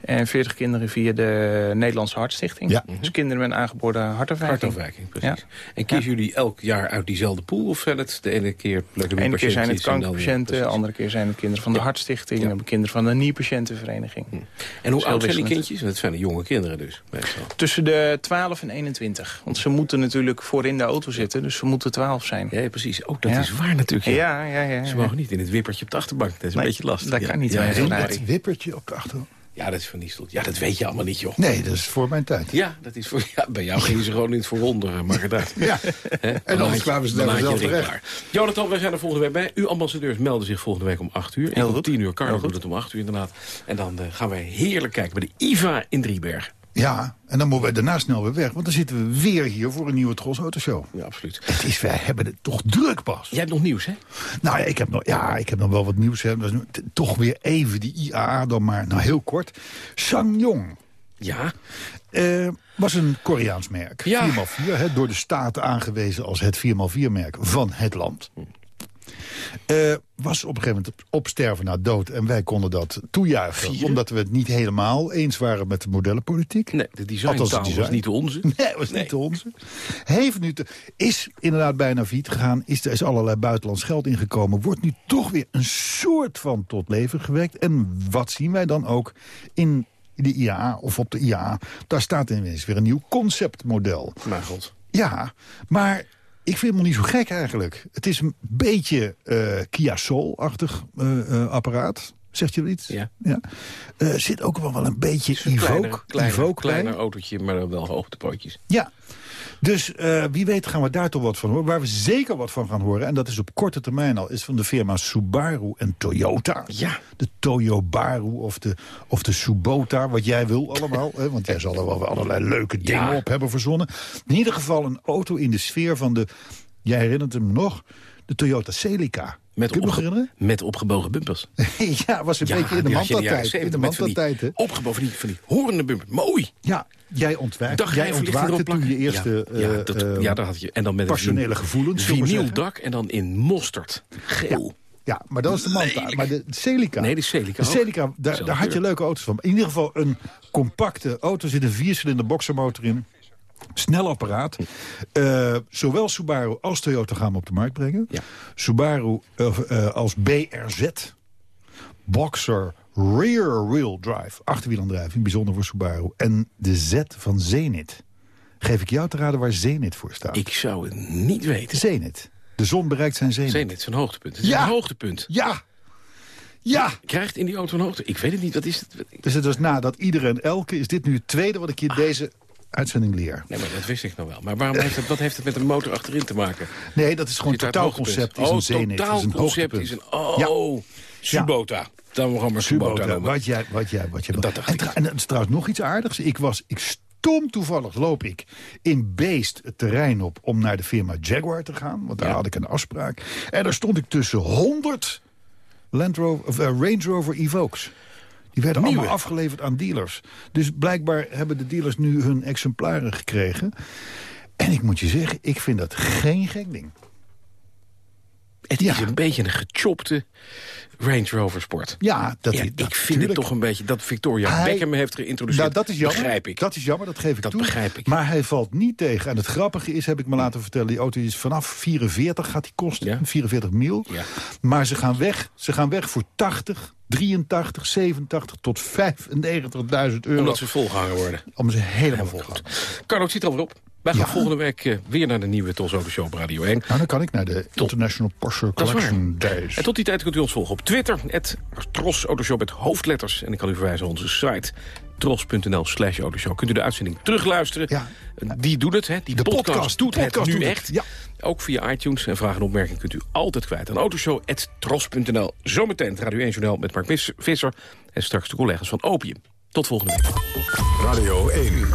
En 40 kinderen via de Nederlandse Hartstichting. Ja. Dus kinderen met een aangeboren hartafwijking. Hartafwijking, precies. Ja. En kiezen jullie elk jaar uit diezelfde pool? Of zijn het de ene keer De ene keer zijn het kankerpatiënten, de andere keer zijn het kinderen van de Hartstichting... en kinderen van de Nierpatiëntenvereniging. Hm. En hoe oud zijn die kindjes? Dat zijn de jonge kinderen dus. Meestal. Tussen de 12 en 21. Want ze moeten natuurlijk voor in de auto zitten, dus ze moeten 12 zijn. Ja, precies. Ook dat is waar natuurlijk. Ja. Ja, ja, Ze mogen niet in het wippertje op de achterbank. Dat is een beetje lastig. Dat kan niet. Ja, het wippertje op de achterbank. Ja, dat is van die stoel. Ja, dat weet je allemaal niet, joh. Nee, dat is voor mijn tijd. Ja, dat is voor, ja bij jou gingen ze gewoon niet verwonderen, maar gedaan. ja, He? en dan kwamen ze daar zelf terecht. Jonathan, wij zijn er volgende week bij. Uw ambassadeurs melden zich volgende week om 8 uur. En om 10 uur, Carlo doet het om 8 uur inderdaad. En dan uh, gaan wij heerlijk kijken bij de IVA in Driebergen. Ja, en dan moeten we daarna snel weer weg. Want dan zitten we weer hier voor een nieuwe Tros Autoshow. Ja, absoluut. Het is, wij hebben het toch druk, pas. Jij hebt nog nieuws, hè? Nou ja, ik heb nog, ja, ik heb nog wel wat nieuws. Hè. Is toch weer even die IAA dan maar. Nou, heel kort. Sangyong. Ja. Uh, was een Koreaans merk. Ja. 4x4, hè, door de Staten aangewezen als het 4x4-merk van het land. Uh, was op een gegeven moment op sterven na dood. En wij konden dat toejuichen. Vieren? Omdat we het niet helemaal eens waren met de modellenpolitiek. Nee, de designtaal design. was niet de onze. Nee, was nee. niet de onze. Heeft nu te, is inderdaad bijna failliet gegaan. Is, er is allerlei buitenlands geld ingekomen. Wordt nu toch weer een soort van tot leven gewekt. En wat zien wij dan ook in de IAA of op de IAA? Daar staat ineens weer een nieuw conceptmodel. Maar god. Ja, maar ik vind het nog niet zo gek eigenlijk. Het is een beetje uh, Kia Soul-achtig uh, uh, apparaat. Zegt je iets? Ja. ja. zit ook wel, wel een beetje een Evoque. Kleiner, kleiner, kleiner autootje, maar wel hoogtepootjes. Ja. Dus uh, wie weet gaan we daar toch wat van horen. Waar we zeker wat van gaan horen, en dat is op korte termijn al... is van de firma Subaru en Toyota. Ja. De Toyobaru of de, of de Subota, wat jij wil allemaal. hè, want jij zal er wel allerlei leuke dingen ja. op hebben verzonnen. In ieder geval een auto in de sfeer van de... Jij herinnert hem nog? De Toyota Celica. Met, opge met opgebogen bumpers. ja, was een ja, beetje in de manta-tijd. In de manta-tijd, Opgebogen, van die, van die horende bumpers. Mooi. Ja, jij ontwerpte, jij ontwaakte toen je eerste ja, ja, dat, uh, ja, dat had je. En dan met passionele gevoelens. Vinyl dak en dan in mosterd. Geel. Ja, maar dat is de Manta. Maar de Celica. Nee, de Celica. De Celica, daar, daar had je leuke auto's van. In ieder geval een compacte auto. Zit een viercilinder boxermotor in. Snel apparaat. Uh, zowel Subaru als Toyota gaan we op de markt brengen. Ja. Subaru uh, uh, als BRZ. Boxer Rear Wheel Drive. Achterwielaandrijving, bijzonder voor Subaru. En de Z van Zenit. Geef ik jou te raden waar Zenit voor staat? Ik zou het niet weten. Zenit. De zon bereikt zijn zenit. Zenit, zijn hoogtepunt. Het is ja. een hoogtepunt. Ja. Ja. Krijgt in die auto een hoogte? Ik weet het niet. Wat is het? Dus het was nadat ieder en elke is dit nu het tweede wat ik je ah. deze uitzending leer. Nee, maar dat wist ik nog wel. Maar waarom heeft het, wat heeft het met een motor achterin te maken? Nee, dat is gewoon het totaalconcept. Oh, is een totaalconcept is een... Oh, ja. Subota. Dan gaan we Subota, Subota Wat jij, wat jij, wat jij... Dat en, en het is trouwens nog iets aardigs. Ik was... Ik stom toevallig loop ik in Beest het terrein op... om naar de firma Jaguar te gaan. Want daar ja. had ik een afspraak. En daar stond ik tussen 100 Land Rover, of, uh, Range Rover Evokes. Die werden Nieuwe. allemaal afgeleverd aan dealers. Dus blijkbaar hebben de dealers nu hun exemplaren gekregen. En ik moet je zeggen, ik vind dat geen gek ding. Het is een beetje een gechopte Range Rover Sport. Ja, dat, Ja, dat ik vind het toch een beetje dat Victoria Hij- Beckham heeft geïntroduceerd. Nou, dat is jammer. Begrijp ik. Dat is jammer, dat geef ik Dat toe. begrijp ik. Maar hij valt niet tegen. En het grappige is, heb ik me laten vertellen... die auto is vanaf 44 gaat die kosten. 44 mil. Ja. Maar ze gaan weg. Ze gaan weg voor 80, 83, 87 tot 95.000 euro. Omdat ze volgehangen worden. Om ze helemaal vol te goed. Carlo, het zit er alweer op. Wij gaan volgende week eh, weer naar de nieuwe Tos Auto Show op Radio 1. Nou, dan kan ik naar de International Porsche Collection Days. En tot die tijd kunt u ons volgen op Twitter. Het Tros Autoshow met hoofdletters. En ik kan u verwijzen naar onze site tros.nl slash autoshow. Kunt u de uitzending terugluisteren. Ja. Die doet het, hè. Die De podcast, podcast, doet podcast het nu doet het, echt. ja. Ook via iTunes. En vragen en opmerkingen kunt u altijd kwijt aan autoshow.tros.nl. Zometeen het Radio 1 Journaal met Mark Vis- Visser. En straks de collega's van Opium. Tot volgende week. Radio 1,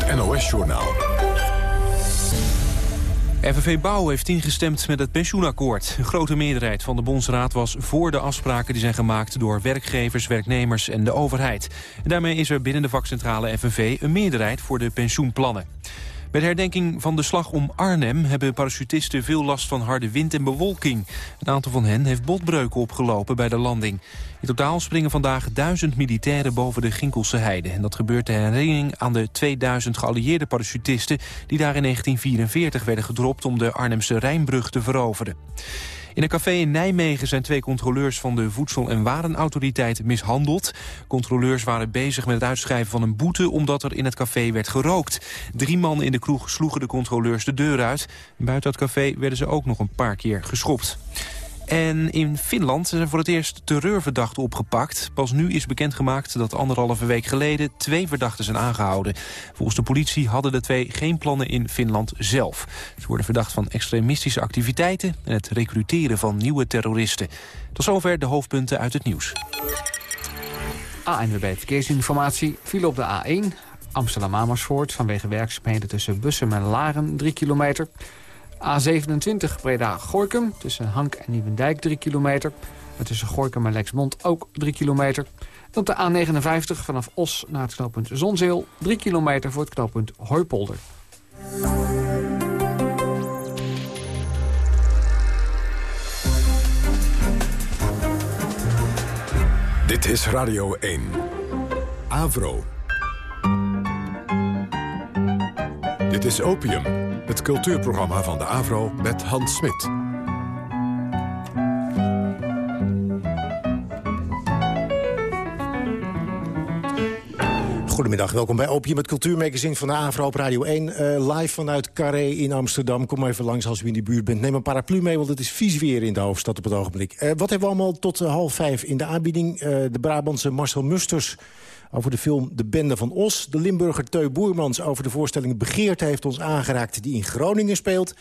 het NOS-journaal. FNV Bouw heeft ingestemd met het pensioenakkoord. Een grote meerderheid van de Bondsraad was voor de afspraken... die zijn gemaakt door werkgevers, werknemers en de overheid. En daarmee is er binnen de vakcentrale FNV een meerderheid voor de pensioenplannen. Bij de herdenking van de slag om Arnhem hebben parachutisten veel last van harde wind en bewolking. Een aantal van hen heeft botbreuken opgelopen bij de landing. In totaal springen vandaag duizend militairen boven de Ginkelse heide. En dat gebeurt ter herinnering aan de 2000 geallieerde parachutisten... die daar in 1944 werden gedropt om de Arnhemse Rijnbrug te veroveren. In een café in Nijmegen zijn twee controleurs van de Voedsel- en Warenautoriteit mishandeld. Controleurs waren bezig met het uitschrijven van een boete omdat er in het café werd gerookt. Drie mannen in de kroeg sloegen de controleurs de deur uit. Buiten het café werden ze ook nog een paar keer geschopt. En in Finland zijn voor het eerst terreurverdachten opgepakt. Pas nu is bekendgemaakt dat anderhalve week geleden twee verdachten zijn aangehouden. Volgens de politie hadden de twee geen plannen in Finland zelf. Ze worden verdacht van extremistische activiteiten en het recruteren van nieuwe terroristen. Tot zover de hoofdpunten uit het nieuws. ANWB Verkeersinformatie viel op de A1 Amsterdam-Amersfoort... vanwege werkzaamheden tussen Bussum en Laren 3 kilometer. A27 Breda-Gorkum tussen Hank en Nieuwendijk 3 kilometer. En tussen Gorkum en Lexmond ook 3 kilometer. Dan de A59 vanaf Os naar het knooppunt Zonzeel. 3 kilometer voor het knooppunt Hooipolder. Dit is Radio 1. Avro. Dit is Opium, het cultuurprogramma van de Avro met Hans Smit. Goedemiddag, welkom bij Opium, het cultuurmagazine van de AVRO op Radio 1. eh, live vanuit Carré in Amsterdam. Kom maar even langs als u in die buurt bent. Neem een paraplu mee, want het is vies weer in de hoofdstad op het ogenblik. Eh, wat hebben we allemaal tot eh, half vijf in de aanbieding? De Brabantse Marcel Musters over de film De Bende van Os. De Limburger Teu Boermans over de voorstelling Begeerte heeft ons aangeraakt... die in Groningen speelt.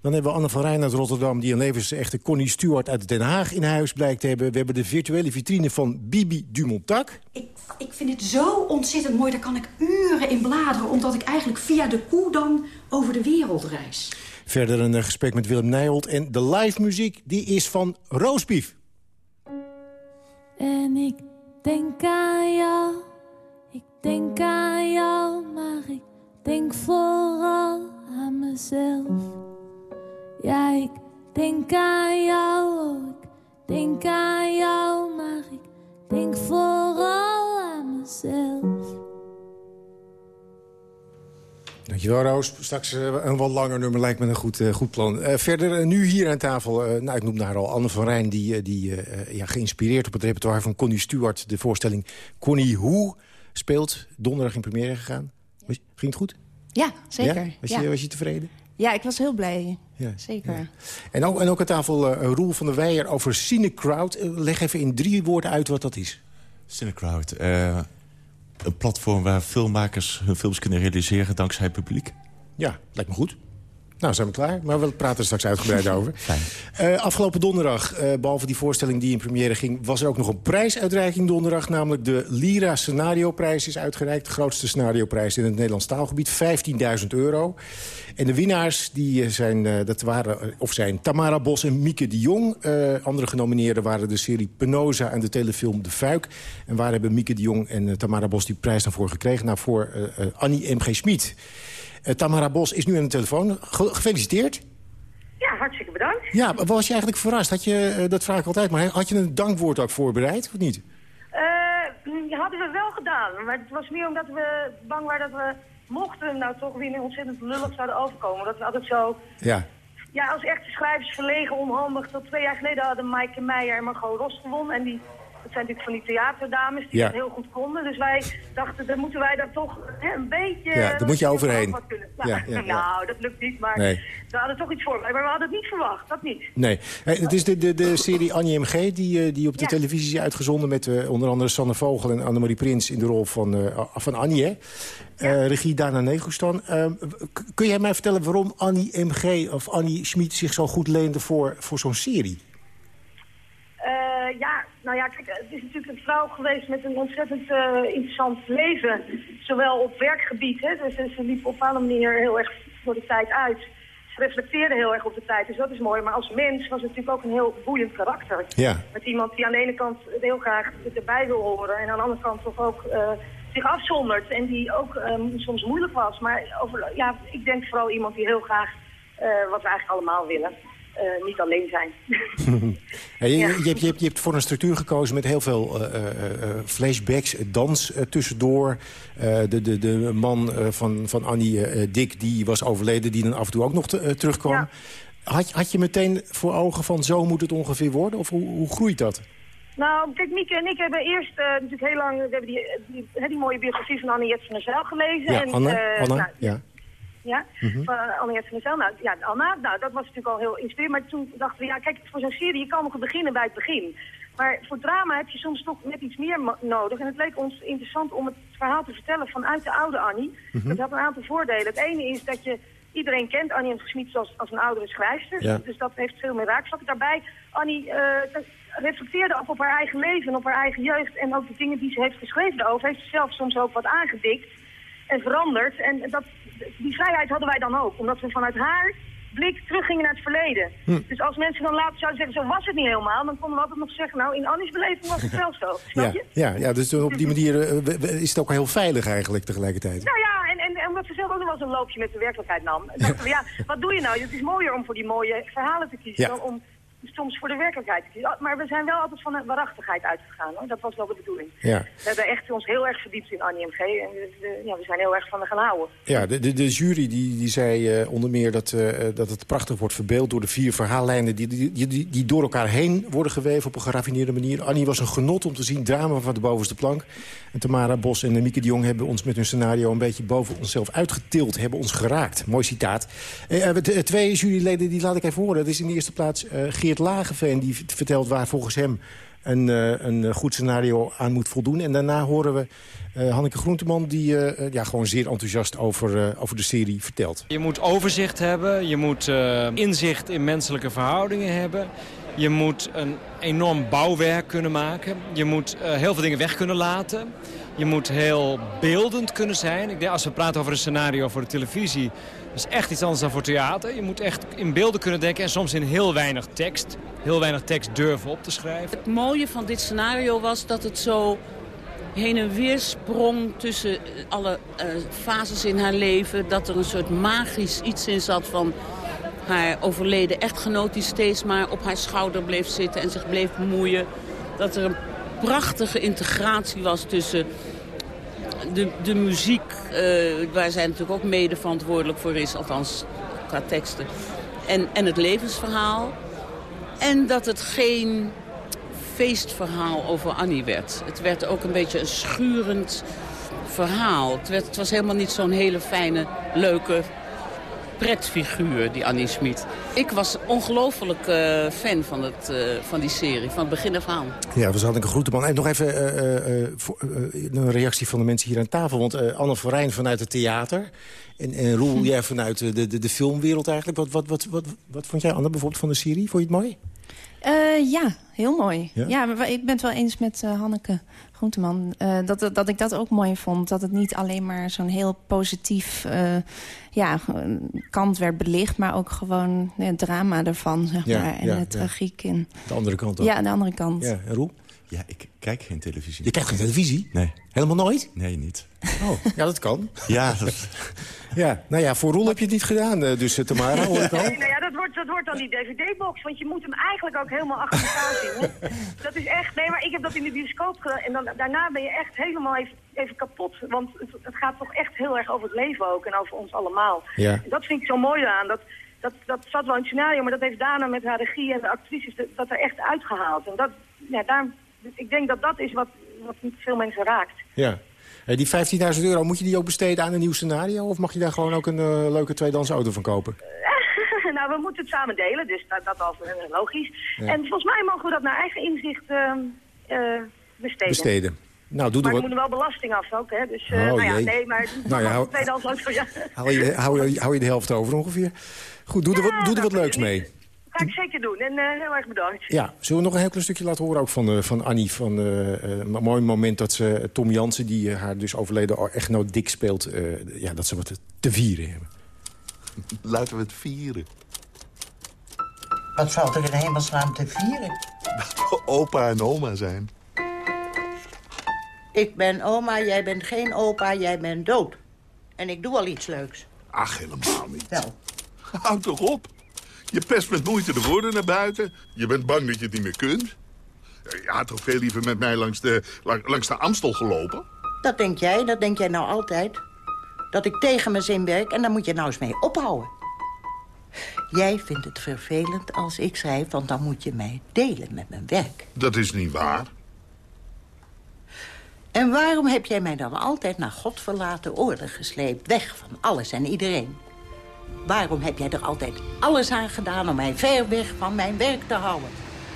Dan hebben we Anne van Rijn uit Rotterdam... die een levensechte Connie Stewart uit Den Haag in huis blijkt te hebben. We hebben de virtuele vitrine van Bibi Dumontac. Ik, ik vind het zo ontzettend mooi, daar kan ik uren in bladeren... omdat ik eigenlijk via de koe dan over de wereld reis. Verder een eh, gesprek met Willem Nijholt. En de live muziek die is van Roosbief. En ik denk aan jou, ik denk aan jou, maar ik denk vooral aan mezelf. Ja, ik denk aan jou, oh, ik denk aan jou, maar ik denk vooral aan mezelf. Dankjewel, Roos. Straks eh, een wat langer nummer lijkt me een goed, eh, goed plan. Eh, verder, nu hier aan tafel, eh, nou, ik noemde haar al, Anne van Rijn... die, die ja, geïnspireerd op het repertoire van Connie Stewart... de voorstelling Connie Hoe speelt. Donderdag in première gegaan. Was- Ging het goed? Ja, zeker. Ja? Was, ja. Je, was je tevreden? Ja, ik was heel blij. Ja, Zeker. En ook, en ook aan tafel Roel van der Weijer over Cinecrowd. Leg even in drie woorden uit wat dat is. Cinecrowd. Een platform waar filmmakers hun films kunnen realiseren dankzij publiek. Ja, lijkt me goed. Nou, zijn we klaar. Maar we praten er straks uitgebreid over. Eh, afgelopen donderdag, eh, behalve die voorstelling die in première ging... was er ook nog een prijsuitreiking donderdag. Namelijk de Lira Scenarioprijs is uitgereikt. De grootste scenarioprijs in het Nederlands taalgebied. 15.000 euro. En de winnaars die eh, zijn, dat waren, of zijn Tamara Bos en Mieke de Jong. Andere genomineerden waren de serie Penosa en de telefilm De Fuik. En waar hebben Mieke de Jong en Tamara Bos die prijs daarvoor gekregen? Nou, voor Annie M.G. Schmid. Eh, Tamara Bos is nu aan de telefoon. Ge- gefeliciteerd. Ja, hartstikke bedankt. Ja, was je eigenlijk verrast? Had je, eh, dat vraag ik altijd, maar had je een dankwoord ook voorbereid, of niet? Die hadden we wel gedaan, maar het was meer omdat we bang waren dat we mochten nou toch weer ontzettend lullig zouden overkomen. Dat we altijd zo, Ja. ja, als echte schrijvers verlegen, onhandig. Tot twee jaar geleden hadden Maaike Meijer en Margot Ros gewonnen. En die, zijn natuurlijk van die theaterdames die Ja. dat heel goed konden. Dus wij dachten, dan moeten wij daar toch hè, een beetje... Ja, daar moet je overheen. kunnen. Ja, Nou, ja, nou, dat lukt niet, maar Nee. we hadden toch iets voor. Maar we hadden het niet verwacht, dat niet. Nee, Eh, het is de, de, de serie Annie M.G. die, eh, die op de televisie is uitgezonden... met eh, onder andere Sanne Vogel en Annemarie Prins in de rol van, eh, van Annie. Hè? Eh, regie Dana Negustan. Eh, k- kun jij mij vertellen waarom Annie M.G. of Annie Schmid zich zo goed leende voor, voor zo'n serie? Eh, ja, nou ja, kijk, het is natuurlijk een vrouw geweest met een ontzettend eh, interessant leven. Zowel op werkgebied, hè, dus ze, liep op andere manier heel erg voor de tijd uit. Ze reflecteerde heel erg op de tijd, dus dat is mooi. Maar als mens was het natuurlijk ook een heel boeiend karakter. Ja. Met iemand die aan de ene kant heel graag erbij wil horen... en aan de andere kant toch ook eh, zich afzondert. En die ook eh, soms moeilijk was. Maar over, ja, ik denk vooral iemand die heel graag, eh, wat we eigenlijk allemaal willen... eh, niet alleen zijn. Ja, je, hebt, je, hebt, je hebt voor een structuur gekozen met heel veel eh, eh, flashbacks, dans tussendoor. De, de, de man van, van Annie Dick, die was overleden, die dan af en toe ook nog te- terugkwam. Had, je- had je meteen voor ogen van zo moet het ongeveer worden? Of hoe, hoe groeit dat? Nou, kijk, Mieke en ik hebben eerst natuurlijk heel lang we hebben die, die, mooie biografie van Anniette van der Zijl gelezen. Ja, en, Anne? Anne? nou, ja. Ja, van uh, Anniette van der Zijl. Nou, ja, Anna, nou, dat was natuurlijk al heel inspirerend. Maar toen dachten we, ja, kijk, voor zo'n serie, je kan nog beginnen bij het begin. Maar voor drama heb je soms toch net iets meer nodig. En het leek ons interessant om het verhaal te vertellen vanuit de oude Annie. Mhm. Dat had een aantal voordelen. Het ene is dat je... Iedereen kent Annie Schmid als, als een oudere schrijfster. Ja. Dus dat heeft veel meer raakvlakken. Daarbij, Annie eh, reflecteerde ook op haar eigen leven en op haar eigen jeugd. En ook de dingen die ze heeft geschreven daarover. Heeft ze zelf soms ook wat aangedikt en veranderd. En dat, die vrijheid hadden wij dan ook. Omdat we vanuit haar blik teruggingen naar het verleden. Hm. Dus als mensen dan later zouden zeggen, zo was het niet helemaal... dan konden we altijd nog zeggen, nou, in Annie's beleving was het wel zo. Snap Ja, je? ja, ja, dus op die manier eh, is het ook heel veilig eigenlijk tegelijkertijd. Nou ja, en, en, en omdat ze zelf ook nog wel eens een loopje met de werkelijkheid nam. Dachten we, ja, wat doe je nou? Het is mooier om voor die mooie verhalen te kiezen Ja. dan om soms voor de werkelijkheid Maar we zijn wel altijd van de waarachtigheid uitgegaan, hoor. Dat was wel de bedoeling. Ja. We hebben echt ons heel erg verdiept in Annie M.G. En we, we- ja, we zijn heel erg van de gaan houden. Ja, de, de, de jury die, die zei eh, onder meer dat, eh, dat het prachtig wordt verbeeld... door de vier verhaallijnen die, die, die, die door elkaar heen worden geweven op een geraffineerde manier. Annie was een genot om te zien, drama van de bovenste plank. En Tamara Bos en Mieke de Jong hebben ons met hun scenario... een beetje boven onszelf uitgetild, hebben ons geraakt. Mooi citaat. T- twee juryleden, die laat ik even horen. Dat is in de eerste plaats eh, Geert Lageveen, die vertelt waar volgens hem... een, eh, een goed scenario aan moet voldoen. En daarna horen we eh, Hanneke Groenteman... die eh, eh, ja, gewoon zeer enthousiast over, eh, over de serie vertelt. Je moet overzicht hebben, je moet eh, inzicht in menselijke verhoudingen hebben. Je moet een enorm bouwwerk kunnen maken. Je moet eh, heel veel dingen weg kunnen laten. Je moet heel beeldend kunnen zijn. Ik denk, als we praten over een scenario voor de televisie... dat is echt iets anders dan voor theater. Je moet echt in beelden kunnen denken en soms in heel weinig tekst. Heel weinig tekst durven op te schrijven. Het mooie van dit scenario was dat het zo heen en weer sprong tussen alle eh, fases in haar leven. Dat er een soort magisch iets in zat van haar overleden echtgenoot... die steeds maar op haar schouder bleef zitten en zich bleef bemoeien. Dat er een prachtige integratie was tussen de, de muziek... eh, waar zij natuurlijk ook mede verantwoordelijk voor is, althans qua teksten... En, en het levensverhaal. En dat het geen feestverhaal over Annie werd. Het werd ook een beetje een schurend verhaal. Het, werd, het was helemaal niet zo'n hele fijne, leuke pretfiguur, die Annie Schmid. Ik was ongelooflijk eh, fan van, het, eh, van die serie, van het begin af aan. Ja, we hadden een groeteman. En nog even eh, voor- een reactie van de mensen hier aan tafel. Want Anne Verijn vanuit het theater. En, en Roel, jij vanuit de, de, de filmwereld eigenlijk. Wat, wat, wat, wat, wat vond jij, Anne, bijvoorbeeld van de serie? Vond je het mooi? Eh, ja, heel mooi. Ja? Ja, maar ik ben het wel eens met eh, Hanneke Groenteman. eh, dat, dat, ik dat ook mooi vond. Dat het niet alleen maar zo'n heel positief ja, kant werd belicht... maar ook gewoon het drama ervan, zeg Ja, maar. En ja, tragiek. En, De andere kant ook. Ja, de andere kant. Ja, en Roel? Ja, ik kijk geen televisie. Je kijkt geen televisie? Nee. Helemaal nooit? Nee, niet. Oh, ja, dat kan. Ja, dat, Ja, nou ja, voor Ron heb je het niet gedaan, eh, dus uh, Tamara, hoor ik al. Nee, nou ja, dat wordt, dat wordt dan die dvd-box, want je moet hem eigenlijk ook helemaal achter elkaar zien. Hè? Dat is echt, nee, maar ik heb dat in de bioscoop gedaan en dan, daarna ben je echt helemaal even, even kapot. Want het, het gaat toch echt heel erg over het leven ook en over ons allemaal. Ja. En dat vind ik zo mooi aan. Dat, dat, dat zat wel in het scenario, maar dat heeft Dana met haar regie en de actrices dat, dat er echt uitgehaald. En dat, ja, daar, ik denk dat dat is wat, wat niet veel mensen raakt. Ja. Hey, die 15.000 euro, moet je die ook besteden aan een nieuw scenario? Of mag je daar gewoon ook een uh, leuke tweedehands auto van kopen? nou, we moeten het samen delen, dus dat, dat uh, logisch. Ja. En volgens mij mogen we dat naar eigen inzicht uh, besteden. Besteden. Nou, doe maar er wat... moet wel belasting af ook, hè? Dus, oh, nou ja, jee. nee, maar nou, ja, hou... tweedehands auto, ja. hou, je, hou, je, hou je de helft over ongeveer? Goed, doe, ja, er, wat, doe er wat leuks mee. Ga ik zeker doen en uh, heel erg bedankt. Ja, zullen we nog een heel klein stukje laten horen ook van, uh, van Annie? Van uh, een mooi moment dat ze Tom Jansen, die haar dus overleden echtgenoot Dick speelt... ja, dat ze wat te vieren hebben. Laten we het vieren. Wat valt er in hemelsnaam te vieren? Dat we opa en oma zijn. Ik ben oma, jij bent geen opa, jij bent dood. En ik doe al iets leuks. Ach, helemaal niet. Wel. Houd toch op. Je pest met moeite de woorden naar buiten. Je bent bang dat je het niet meer kunt. Je had toch veel liever met mij langs de, langs de Amstel gelopen? Dat denk jij, dat denk jij nou altijd. Dat ik tegen mijn zin werk en daar moet je nou eens mee ophouden. Jij vindt het vervelend als ik schrijf, want dan moet je mij delen met mijn werk. Dat is niet waar. En waarom heb jij mij dan altijd naar God verlaten oorden gesleept? Weg van alles en iedereen. Waarom heb jij er altijd alles aan gedaan om mij ver weg van mijn werk te houden?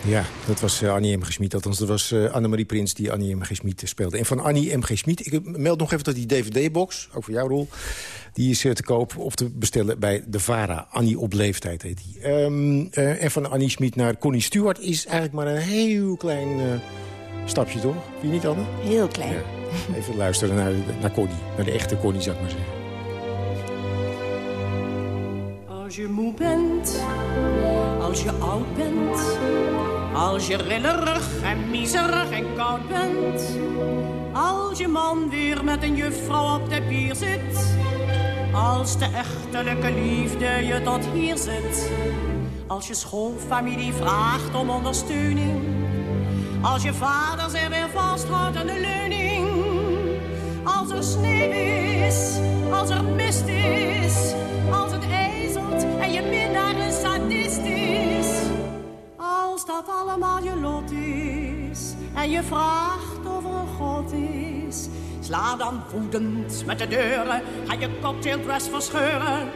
Ja, dat was uh, Annie M. G. Schmid. Althans, dat was uh, Annemarie Prins die Annie M. G. Schmid speelde. En van Annie M. G. Schmid, ik meld nog even dat die DVD-box, ook voor jouw rol... die is te koop of te bestellen bij de VARA. Annie op leeftijd heet die. Um, en van Annie Schmid naar Connie Stewart is eigenlijk maar een heel klein stapje, toch? Vind je niet, Anne? Heel klein. Ja. Even luisteren naar, naar Connie, naar de echte Connie, zou ik maar zeggen. Als je moe bent, als je oud bent, als je rillerig en miserig en koud bent, als je man weer met een juffrouw op de pier zit, als de echtelijke liefde je tot hier zit, als je schoolfamilie vraagt om ondersteuning, als je vader zich weer vasthoudt aan de leuning, als er sneeuw is, als er mist is, als het je minnaar een sadist is. Als dat allemaal je lot is en je vraagt of er een God is. Sla dan woedend met de deuren, ga je cocktaildress verscheuren.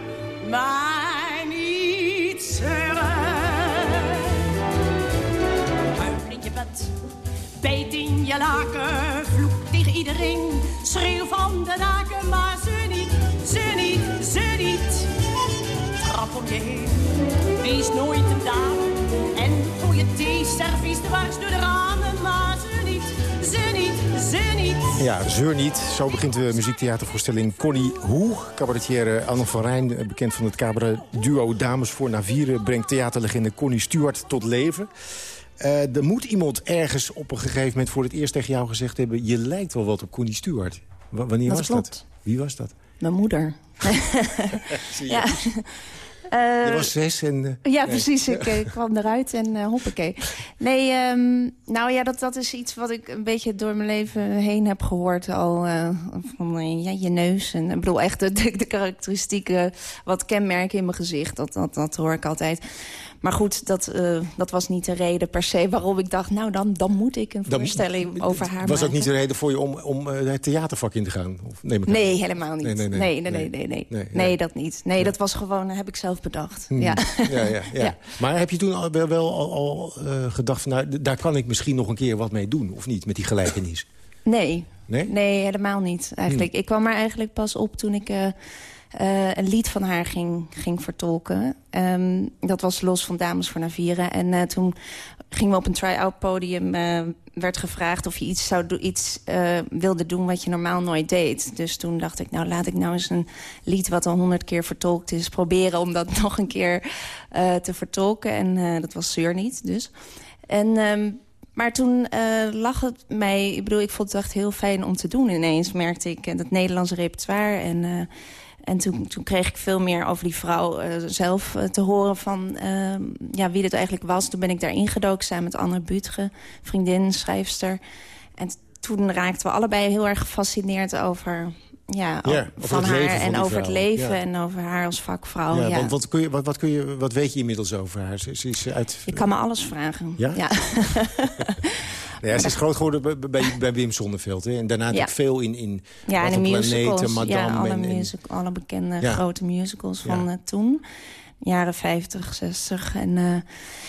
Maar niet zeuren. Huil in je bed, beet in je laken, vloek tegen iedereen. Schreeuw van de daken, maar om je heen. Wees nooit een dame en gooi je theeservies dwars door de ramen. Maar ze niet, ze niet, ze niet. Ja, zeur niet. Zo begint de muziektheatervoorstelling Connie Hoe. Cabaretière Anne van Rijn, bekend van het cabaret duo Dames voor Navieren... brengt theaterlegende Connie Stewart tot leven. Uh, er moet iemand ergens op een gegeven moment voor het eerst tegen jou gezegd hebben... je lijkt wel wat op Connie Stewart. W wanneer dat was klopt. dat? Wie was dat? Mijn moeder. ja. Je eh, was zes en... Eh, ja, precies. Ik, eh, kwam eruit en uh, hoppakee. Nee, ehm, nou ja, dat, dat is iets wat ik een beetje door mijn leven heen heb gehoord. Al van ja, je neus. En, ik bedoel, echt de, de, karakteristieken, wat kenmerken in mijn gezicht. Dat, dat, dat hoor ik altijd. Maar goed, dat, dat was niet de reden per se waarom ik dacht... nou, dan, dan moet ik een voorstelling over haar was ook niet de reden voor je om, om het theatervak in te gaan? Of, neem ik nee, helemaal niet. Nee, nee, nee. Nee, nee, nee. nee, nee, nee dat niet. Nee, dat was gewoon, heb ik zelf bedacht. Hmm. Ja. Ja, ja, ja. Maar heb je toen al, wel, wel al, al uh, gedacht... van, nou, daar kan ik misschien nog een keer wat mee doen, of niet, met die gelijkenis? Nee, nee? nee helemaal niet eigenlijk. Hmm. Ik kwam er eigenlijk pas op toen ik... Uh, een lied van haar ging, ging vertolken. Um, dat was Los van Dames voor Navieren. En uh, toen gingen we op een try-out podium... Uh, werd gevraagd of je iets, zou iets wilde doen wat je normaal nooit deed. Dus toen dacht ik, nou laat ik nou eens een lied... wat al honderd keer vertolkt is, proberen om dat nog een keer te vertolken. En dat was Zeur niet, dus. En... Um, maar toen uh, lag het mij... Ik bedoel, ik vond het echt heel fijn om te doen ineens. Merkte ik uh, dat Nederlandse repertoire en... En toen, toen kreeg ik veel meer over die vrouw eh, zelf eh, te horen van ehm, ja, wie dit eigenlijk was. Toen ben ik daar ingedoken samen met Anne Butge, vriendin, schrijfster. En toen raakten we allebei heel erg gefascineerd over... Ja, van haar van en over het leven ja. en over haar als vakvrouw. ja, Want wat, kun je, wat, wat, kun je, wat weet je inmiddels over haar? Ze, ze is uit... Ik kan me alles vragen. Ja? ja. Ze is groot geworden bij, bij, bij Wim Sonneveld. Hè? En daarna natuurlijk veel in, in Ja, en de musicals. Planeten, ja, alle, en- alle bekende grote musicals van eh, toen. Jaren 50, 60. En eh,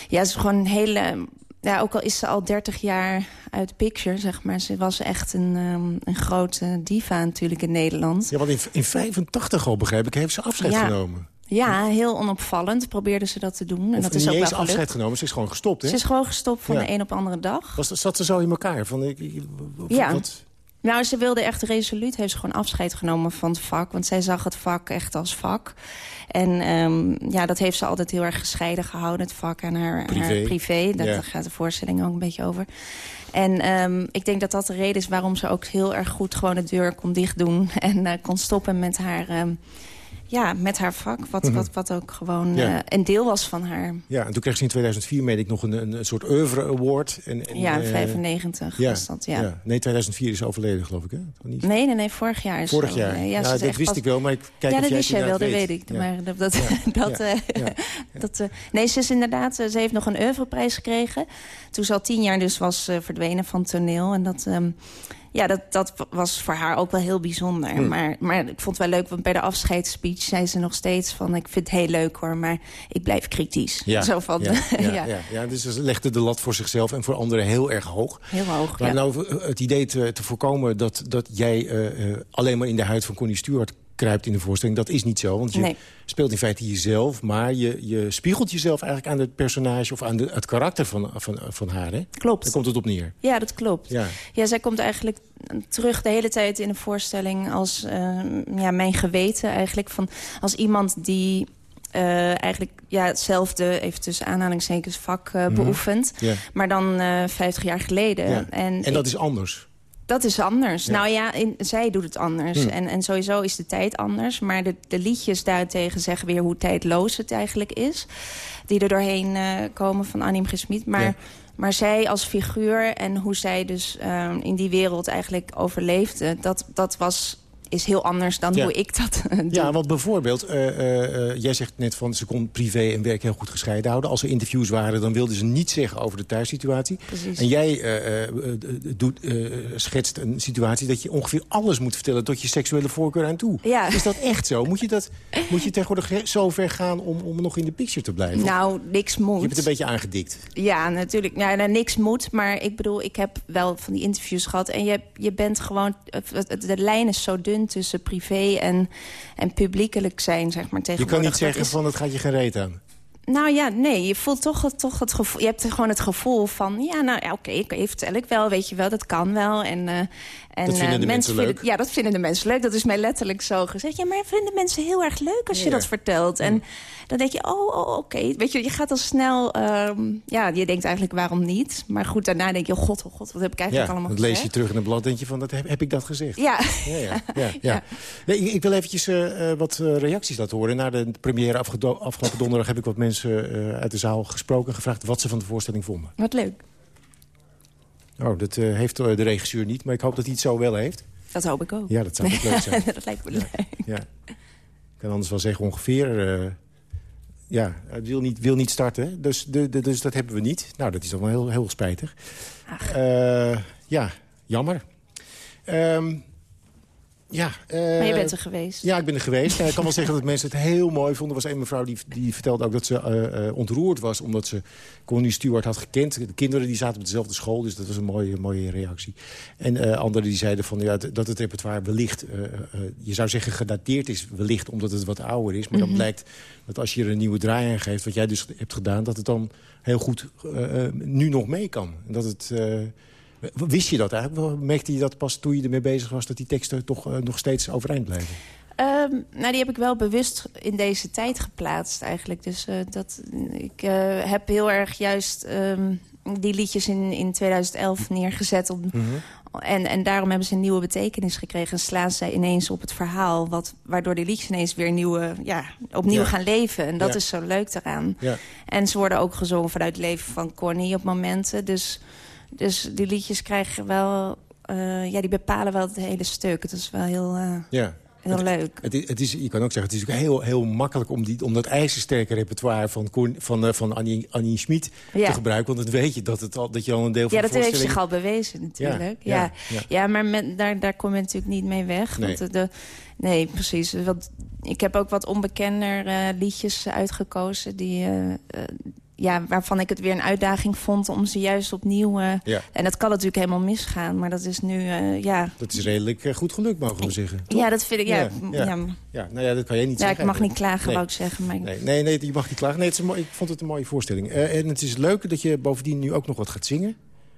ja, ze is gewoon een hele... Ja, ook al is ze al 30 jaar uit picture, zeg maar. Ze was echt een, ehm, een grote diva natuurlijk in Nederland. Ja, want in, in 85 al, begrijp ik, heeft ze afscheid Ja. genomen. Ja, heel onopvallend probeerde ze dat te doen. En Of dat is ook wel afscheid gelukt. genomen, ze is gewoon gestopt, hè? Ze is gewoon gestopt van Ja. de een op de andere dag. Was, zat ze zo in elkaar? Van, ik, ik- Ja. wat- Nou, ze wilde echt resoluut, heeft ze gewoon afscheid genomen van het vak. Want zij zag het vak echt als vak. En ehm, ja, dat heeft ze altijd heel erg gescheiden gehouden, het vak en haar Privé. Haar privé. Dat Ja. daar gaat de voorstelling ook een beetje over. En ehm, ik denk dat dat de reden is waarom ze ook heel erg goed gewoon de deur kon dicht doen. En eh, kon stoppen met haar, ehm, ja, met haar vak. Wat, Mhm. wat, wat ook gewoon Ja. eh, een deel was van haar. Ja, en toen kreeg ze in 2004, meen ik, nog een, een, soort oeuvre award. En, en, Ja, eh, 95 ja, was dat, ja. Nee, 2004 is overleden, geloof ik, hè? Niet? Nee, nee, nee, vorig jaar is Vorig jaar. Ja, dat wist pas- ik wel, maar ik kijk ja, dat wist jij wel, dat weet ik. Ja. Maar dat, dat, Ja. dat, Ja. eh, Ja. nee, ze is inderdaad, ze heeft nog een oeuvreprijs gekregen. Toen ze al tien jaar dus was verdwenen van toneel. En dat, ehm, ja, dat, dat was voor haar ook wel heel bijzonder. Hm. Maar, maar ik vond het wel leuk, want bij de afscheidsspeech zei ze nog steeds van... ik vind het heel leuk hoor, maar ik blijf kritisch. Ja, Zo van, ja, ja, ja. ja. ja, dus ze legde de lat voor zichzelf en voor anderen heel erg hoog. Heel hoog, Maar nou, het idee te, te voorkomen dat, dat jij eh, eh, alleen maar in de huid van Connie Stewart kruipt in de voorstelling, dat is niet zo. Want je Nee. speelt in feite jezelf, maar je, je spiegelt jezelf eigenlijk aan het personage... of aan de, het karakter van, van, van haar, hè? Klopt. Daar komt het op neer. Ja, dat klopt. Ja. Ja, zij komt eigenlijk terug de hele tijd in de voorstelling als eh, ja, mijn geweten eigenlijk. Van, als iemand die eh, eigenlijk ja, hetzelfde, even tussen aanhalingstekens, vak Mhm. beoefent. Maar dan eh 50 jaar geleden. Ja. En, En dat ik- is anders. Dat is anders. Ja. Nou ja, in, zij doet het anders. Hm. En, en sowieso is de tijd anders. Maar de, de liedjes daartegen zeggen weer hoe tijdloos het eigenlijk is. Die er doorheen eh, komen van Annie Gesmied. Maar, Ja. maar zij als figuur en hoe zij dus eh, in die wereld eigenlijk overleefde... dat, dat was, is heel anders dan Ja. hoe ik dat eh, doe. Ja, want bijvoorbeeld, eh, eh, jij zegt net van... ze kon privé en werk heel goed gescheiden houden. Als er interviews waren, dan wilde ze niets zeggen over de thuissituatie. Precies. En jij doet, schetst een situatie dat je ongeveer alles moet vertellen... tot je seksuele voorkeur aan toe. Ja. Is dat echt zo? Moet je, dat, moet je tegenwoordig zo ver gaan om, om nog in de picture te blijven? Nou, niks moet. je bent een beetje aangedikt. Ja, natuurlijk. Ja, nou, niks moet. Maar ik bedoel, ik heb wel van die interviews gehad. En je, je bent gewoon... het- het- De lijn is zo dun tussen privé en, en publiekelijk zijn, zeg maar, Je tegenwoordig. kan niet zeggen is- van, het gaat je geen reet aan. Nou ja, nee, je voelt toch, het- toch het gevoel... Je hebt gewoon het gevoel van... Ja, nou ja, oké, okay, vertel ik wel, weet je wel, dat kan wel. En, eh, en, Dat vinden eh, de mensen leuk. Ja, dat vinden de mensen leuk. Dat is mij letterlijk zo gezegd. Ja, maar vinden mensen heel erg leuk als je dat vertelt. En dan denk je, oh, oh oké. Weet je, je gaat al snel... ehm, ja, je denkt eigenlijk, waarom niet? Maar goed, daarna denk je, oh god, oh god, wat heb ik eigenlijk Ja, allemaal dan lees je gezegd? terug in het blad denk je van, dat heb, heb ik dat gezegd? Ja. Ja, ja, ja, ja. Nee, ik, ik wil eventjes eh, eh, wat eh, reacties laten horen. Na de première afgelopen donderdag heb ik wat mensen uit de zaal gesproken... gevraagd wat ze van de voorstelling vonden. Wat leuk. Oh, dat heeft de regisseur niet, maar ik hoop dat hij het zo wel heeft. Dat hoop ik ook. Ja, dat zou ook leuk zijn. dat lijkt me leuk. Ja. Ik kan anders wel zeggen ongeveer... ja, het wil niet, wil niet starten, dus, de, de- dus dat hebben we niet. Nou, dat is dan wel heel, heel spijtig. Eh, ja, jammer. Ehm, ja, eh, Maar je bent er geweest. Ja, ik ben er geweest. Ik kan wel zeggen dat mensen het heel mooi vonden. Er was een mevrouw die, die vertelde ook dat ze eh, eh, ontroerd was... omdat ze Connie Stewart had gekend. De kinderen die zaten op dezelfde school, dus dat was een mooie, mooie reactie. En eh, anderen die zeiden van, ja, dat het repertoire wellicht... eh, eh, je zou zeggen gedateerd is wellicht omdat het wat ouder is. Maar dan Mhm. blijkt dat als je er een nieuwe draai aan geeft... wat jij dus hebt gedaan, dat het dan heel goed eh, eh, nu nog mee kan. En dat het... Wist je dat eigenlijk? Merkte je dat pas toen je ermee bezig was... dat die teksten toch eh, nog steeds overeind blijven? Ehm, nou, die heb ik wel bewust in deze tijd geplaatst eigenlijk. Dus eh, dat, ik eh, heb heel erg juist... ehm, die liedjes in, in 2011 neergezet. Om, en, en daarom hebben ze een nieuwe betekenis gekregen. En slaan ze ineens op het verhaal. Wat, waardoor die liedjes ineens weer nieuwe, ja, opnieuw Ja. gaan leven. En dat Ja. is zo leuk daaraan. Ja. En ze worden ook gezongen vanuit het leven van Connie op momenten. Dus, dus die liedjes krijgen wel... eh, ja, die bepalen wel het hele stuk. Het is wel heel, eh, Ja. heel Het- leuk. Het is, het is, je kan ook zeggen, het is ook heel, heel makkelijk om, die, om dat ijzersterke repertoire van, Koen- van, eh, van Annie, Annie Schmid Ja. te gebruiken. Want dan weet je dat, het al, dat je al een deel van Ja, de dat heeft voorstelling... zich al bewezen natuurlijk. Ja, Ja, ja, ja, ja. maar met, daar, daar kom je natuurlijk niet mee weg. Nee. Want de, nee, precies. Want ik heb ook wat onbekender liedjes uitgekozen... Die, ja, waarvan ik het weer een uitdaging vond om ze juist opnieuw... eh, Ja. En dat kan natuurlijk helemaal misgaan, maar dat is nu... eh, ja, Dat is redelijk eh, goed gelukt, mogen we zeggen. ja, dat vind ik... Ja, Ja, ja, ja. Ja, nou ja, dat kan jij niet Ja, zeggen. ik mag niet klagen, Nee. wou ik zeggen. Maar... Nee, nee, nee, je mag niet klagen. Nee, het is een ik vond het een mooie voorstelling. En het is leuk dat je bovendien nu ook nog wat gaat zingen.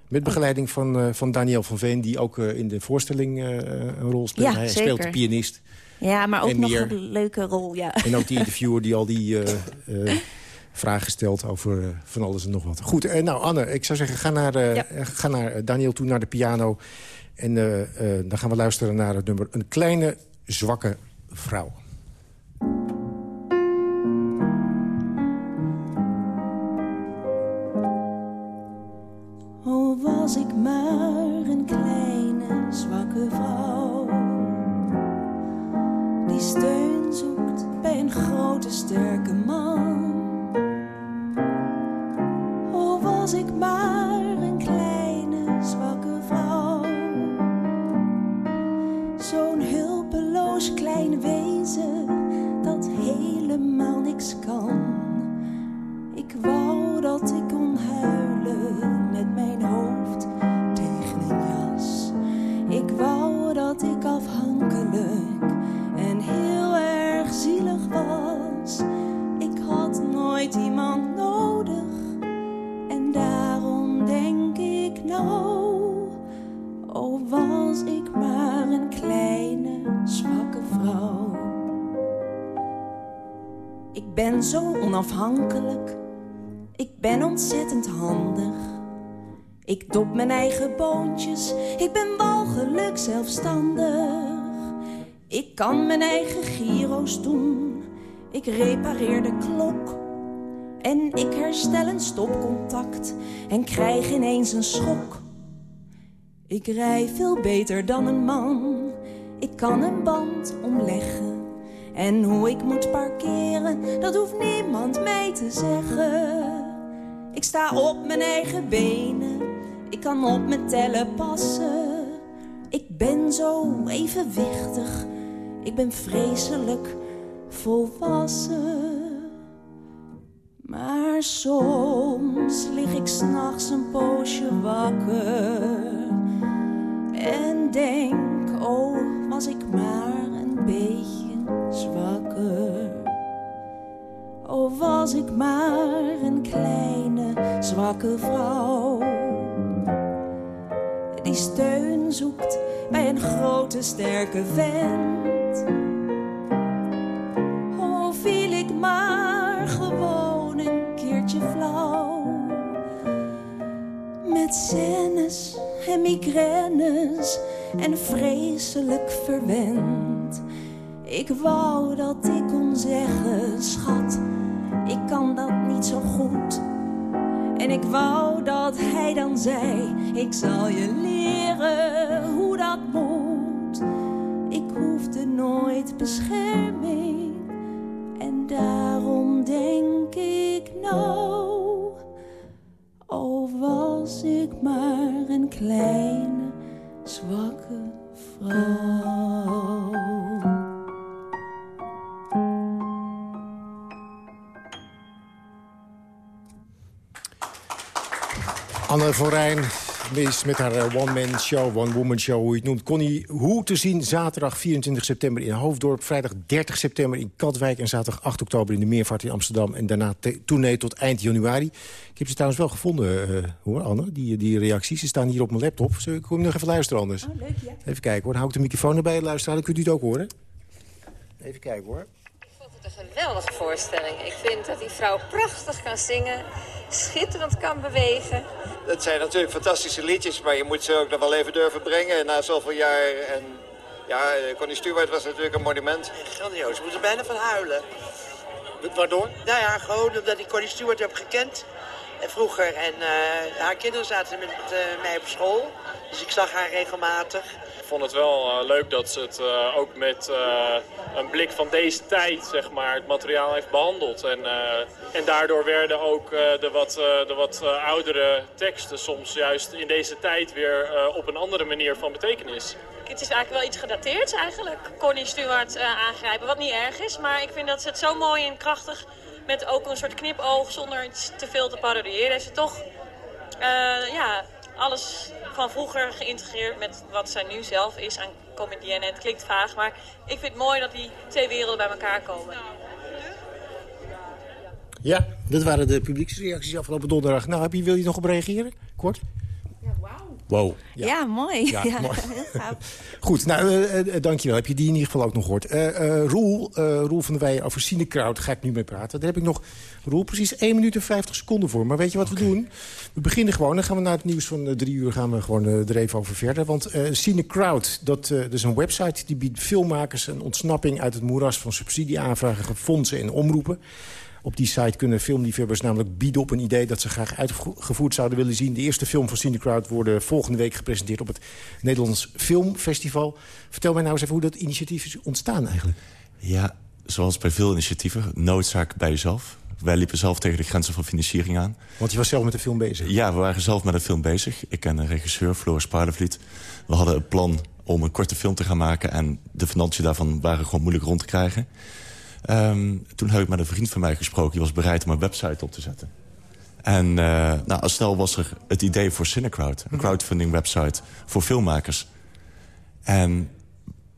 Met Oh. begeleiding van, van Daniel van Veen... die ook in de voorstelling een rol speelt. Ja, Hij zeker. speelt de pianist. Ja, maar ook nog meer. een leuke rol, ja. En ook die interviewer die al die vragen stelt over eh, van alles en nog wat. Goed, eh, nou Anne, ik zou zeggen, ga naar, eh, ga naar Daniel toe, naar de piano. En eh, eh, dan gaan we luisteren naar het nummer Een kleine, zwakke vrouw. Oh, was ik maar een kleine, zwakke vrouw Die steun zoekt bij een grote, sterke man Was ik maar onafhankelijk. Ik ben ontzettend handig. Ik dop mijn eigen boontjes. Ik ben walgelijk zelfstandig. Ik kan mijn eigen gyro's doen. Ik repareer de klok. En ik herstel een stopcontact. En krijg ineens een schok. Ik rij veel beter dan een man. Ik kan een band omleggen. En hoe ik moet parkeren, dat hoeft niemand mij te zeggen. Ik sta op mijn eigen benen, ik kan op mijn tellen passen. Ik ben zo evenwichtig, ik ben vreselijk volwassen. Maar soms lig ik s'nachts een poosje wakker en denk, oh, was ik maar een beetje zwakker. Oh, was ik maar een kleine, zwakke vrouw. Die steun zoekt bij een grote, sterke vent. Oh, viel ik maar gewoon een keertje flauw. Met scènes en migraines en vreselijk verwend. Ik wou dat ik kon zeggen, schat, ik kan dat niet zo goed. En ik wou dat hij dan zei, ik zal je leren hoe dat moet. Ik hoefde nooit bescherming en daarom denk ik nou, oh was ik maar een kleine, zwakke vrouw. Anne van Rijn is met haar eh, one-man show, one-woman show, hoe je het noemt. Connie Hoe te zien zaterdag 24 september in Hoofddorp... vrijdag 30 september in Katwijk en zaterdag 8 oktober in de Meervaart in Amsterdam... en daarna tournee tot eind januari. Ik heb ze trouwens wel gevonden, eh, hoor, Anne, die, die reacties. Ze staan hier op mijn laptop. Zullen we- Kom je nog even luisteren anders? leuk, ja. Even kijken hoor, dan hou ik de microfoon erbij, luisteren. Dan kunt u het ook horen. Even kijken hoor. Ik een geweldige voorstelling. Ik vind dat die vrouw prachtig kan zingen, schitterend kan bewegen. Het zijn natuurlijk fantastische liedjes, maar je moet ze ook nog wel even durven brengen na zoveel jaar. En ja, Connie Stewart was natuurlijk een monument. Grandioos, we moeten bijna van huilen. Waardoor? Nou ja, gewoon omdat ik Connie Stewart heb gekend eh, vroeger. En uh, haar kinderen zaten met uh, mij op school, dus ik zag haar regelmatig. Vond het wel uh, leuk dat ze het uh, ook met uh, een blik van deze tijd zeg maar, het materiaal heeft behandeld. En, en daardoor werden ook de wat, de wat oudere teksten soms juist in deze tijd weer op een andere manier van betekenis. Het is eigenlijk wel iets gedateerd eigenlijk, Connie Stewart aangrijpen, wat niet erg is. Maar ik vind dat ze het zo mooi en krachtig met ook een soort knipoog zonder iets te veel te parodiëren. Heeft ze toch ja, alles van vroeger geïntegreerd met wat zij nu zelf is aan comedienne. Het klinkt vaag, maar ik vind het mooi dat die twee werelden bij elkaar komen. Ja, dat waren de publieksreacties afgelopen donderdag. Nou, heb je, wil je nog op reageren? Kort? Wow. Ja, ja mooi. Ja, Ja, mooi. heel gaaf. Goed, nou, eh, eh, dankjewel. Heb je die in ieder geval ook nog gehoord. Eh, eh, Roel, eh, Roel van der Weijen over Cinekraut ga ik nu mee praten. Daar heb ik nog, Roel, precies 1 minuut en 50 seconden voor. Maar weet je wat we doen? We beginnen gewoon. Dan gaan we naar het nieuws van drie uur gaan we gewoon er even over verder. Want eh Cinekraut, dat, eh, dat is een website die biedt filmmakers een ontsnapping uit het moeras van subsidieaanvragen, fondsen en omroepen. Op die site kunnen filmliefhebbers namelijk bieden op een idee... dat ze graag uitgevoerd zouden willen zien. De eerste film van Cinecrowd wordt volgende week gepresenteerd... op het Nederlands Filmfestival. Vertel mij nou eens even hoe dat initiatief is ontstaan eigenlijk. Ja, zoals bij veel initiatieven, noodzaak bij jezelf. Wij liepen zelf tegen de grenzen van financiering aan. Want je was zelf met de film bezig? Ja, we waren zelf met een film bezig. Ik en een regisseur, Floris Paardenvliet. We hadden een plan om een korte film te gaan maken... en de financiën daarvan waren gewoon moeilijk rond te krijgen. Um, toen heb ik met een vriend van mij gesproken. Die was bereid om een website op te zetten. En uh, nou, al snel was er het idee voor Cinecrowd. Een crowdfunding website voor filmmakers. En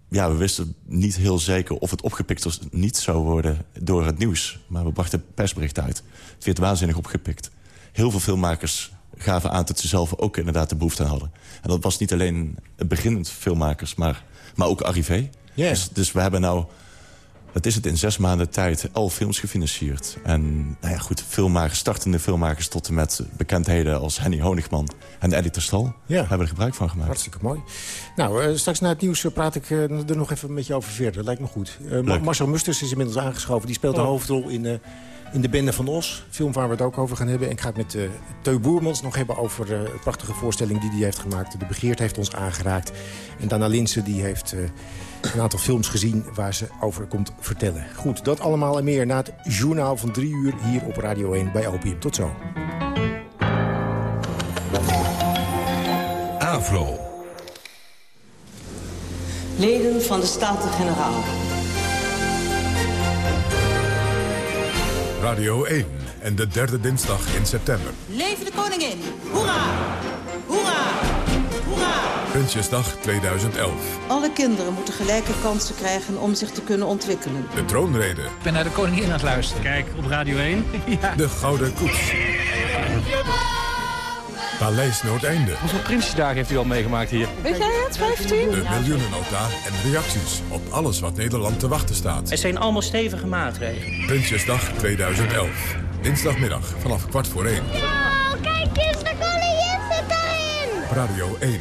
ja, we wisten niet heel zeker of het opgepikt of niet zou worden door het nieuws. Maar we brachten persbericht uit. Het werd waanzinnig opgepikt. Heel veel filmmakers gaven aan dat ze zelf ook inderdaad de behoefte aan hadden. En dat was niet alleen het beginnend filmmakers, maar, maar ook Arrivé. Yeah. Dus, dus we hebben nou dat is het in zes maanden tijd, elf films gefinancierd. En nou ja, goed, filmmakers, startende filmmakers... tot en met bekendheden als Henny Honigman en Eddie Terstal... Ja. hebben er gebruik van gemaakt. Hartstikke mooi. Nou, uh, straks na het nieuws uh, praat ik uh, er nog even met je over verder. Lijkt me goed. Marcel Musters is inmiddels aangeschoven. Die speelt oh. een hoofdrol in, in De Bende van Os. Film waar we het ook over gaan hebben. En ik ga het met uh, Teu Boermans nog hebben over uh, de prachtige voorstelling die hij heeft gemaakt. De Begeert heeft ons aangeraakt. En Dana Linsen die heeft uh, een aantal films gezien waar ze over komt vertellen. Goed, dat allemaal en meer na het journaal van drie uur hier op Radio 1 bij Opium. Tot zo. Avro. Leden van de Staten-Generaal. Radio 1 en de derde dinsdag in september. Leven de koningin! Hoera! Hoera! Hoera! Prinsjesdag 2011. Alle kinderen moeten gelijke kansen krijgen om zich te kunnen ontwikkelen. De troonrede. Ik ben naar de koningin aan het luisteren. Kijk, op Radio 1. ja. De Gouden Koets. Paleis Noordeinde. Hoeveel Prinsjesdagen heeft u al meegemaakt hier? Weet jij het, 15? De miljoenennota en reacties op alles wat Nederland te wachten staat. Het zijn allemaal stevige maatregelen. Prinsjesdag 2011. Dinsdagmiddag vanaf kwart voor één. Wow, kijk eens, de koningin zit daarin! Radio 1.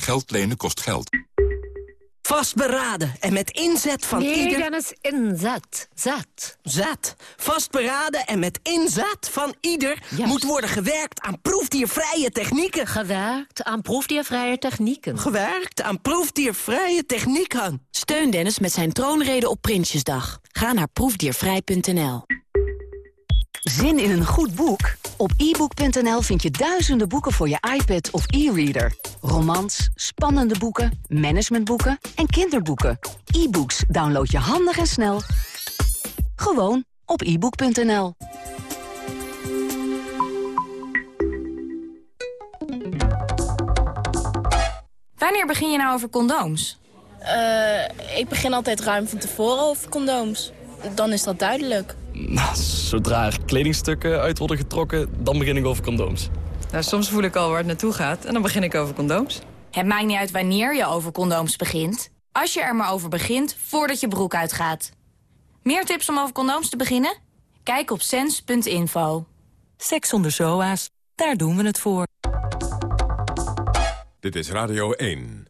Geld lenen kost geld. Vastberaden en met inzet van nee, ieder... Nee, Dennis, inzet. Zet. Zet. Vastberaden en met inzet van ieder... moet worden gewerkt aan proefdiervrije technieken. Gewerkt aan proefdiervrije technieken. Gewerkt aan proefdiervrije technieken. Steun Dennis met zijn troonrede op Prinsjesdag. Ga naar proefdiervrij.nl. Zin in een goed boek? Op ebook.nl vind je duizenden boeken voor je iPad of e-reader. Romans, spannende boeken, managementboeken en kinderboeken. E-books download je handig en snel. Gewoon op ebook.nl. Wanneer begin je nou over condooms? Uh, ik begin altijd ruim van tevoren over condooms. Dan is dat duidelijk. Nou, zodra er kledingstukken uit worden getrokken, dan begin ik over condooms. Nou, soms voel ik al waar het naartoe gaat en dan begin ik over condooms. Het maakt niet uit wanneer je over condooms begint. Als je er maar over begint, voordat je broek uitgaat. Meer tips om over condooms te beginnen? Kijk op sens.info. Seks zonder SOA's, daar doen we het voor. Dit is Radio 1.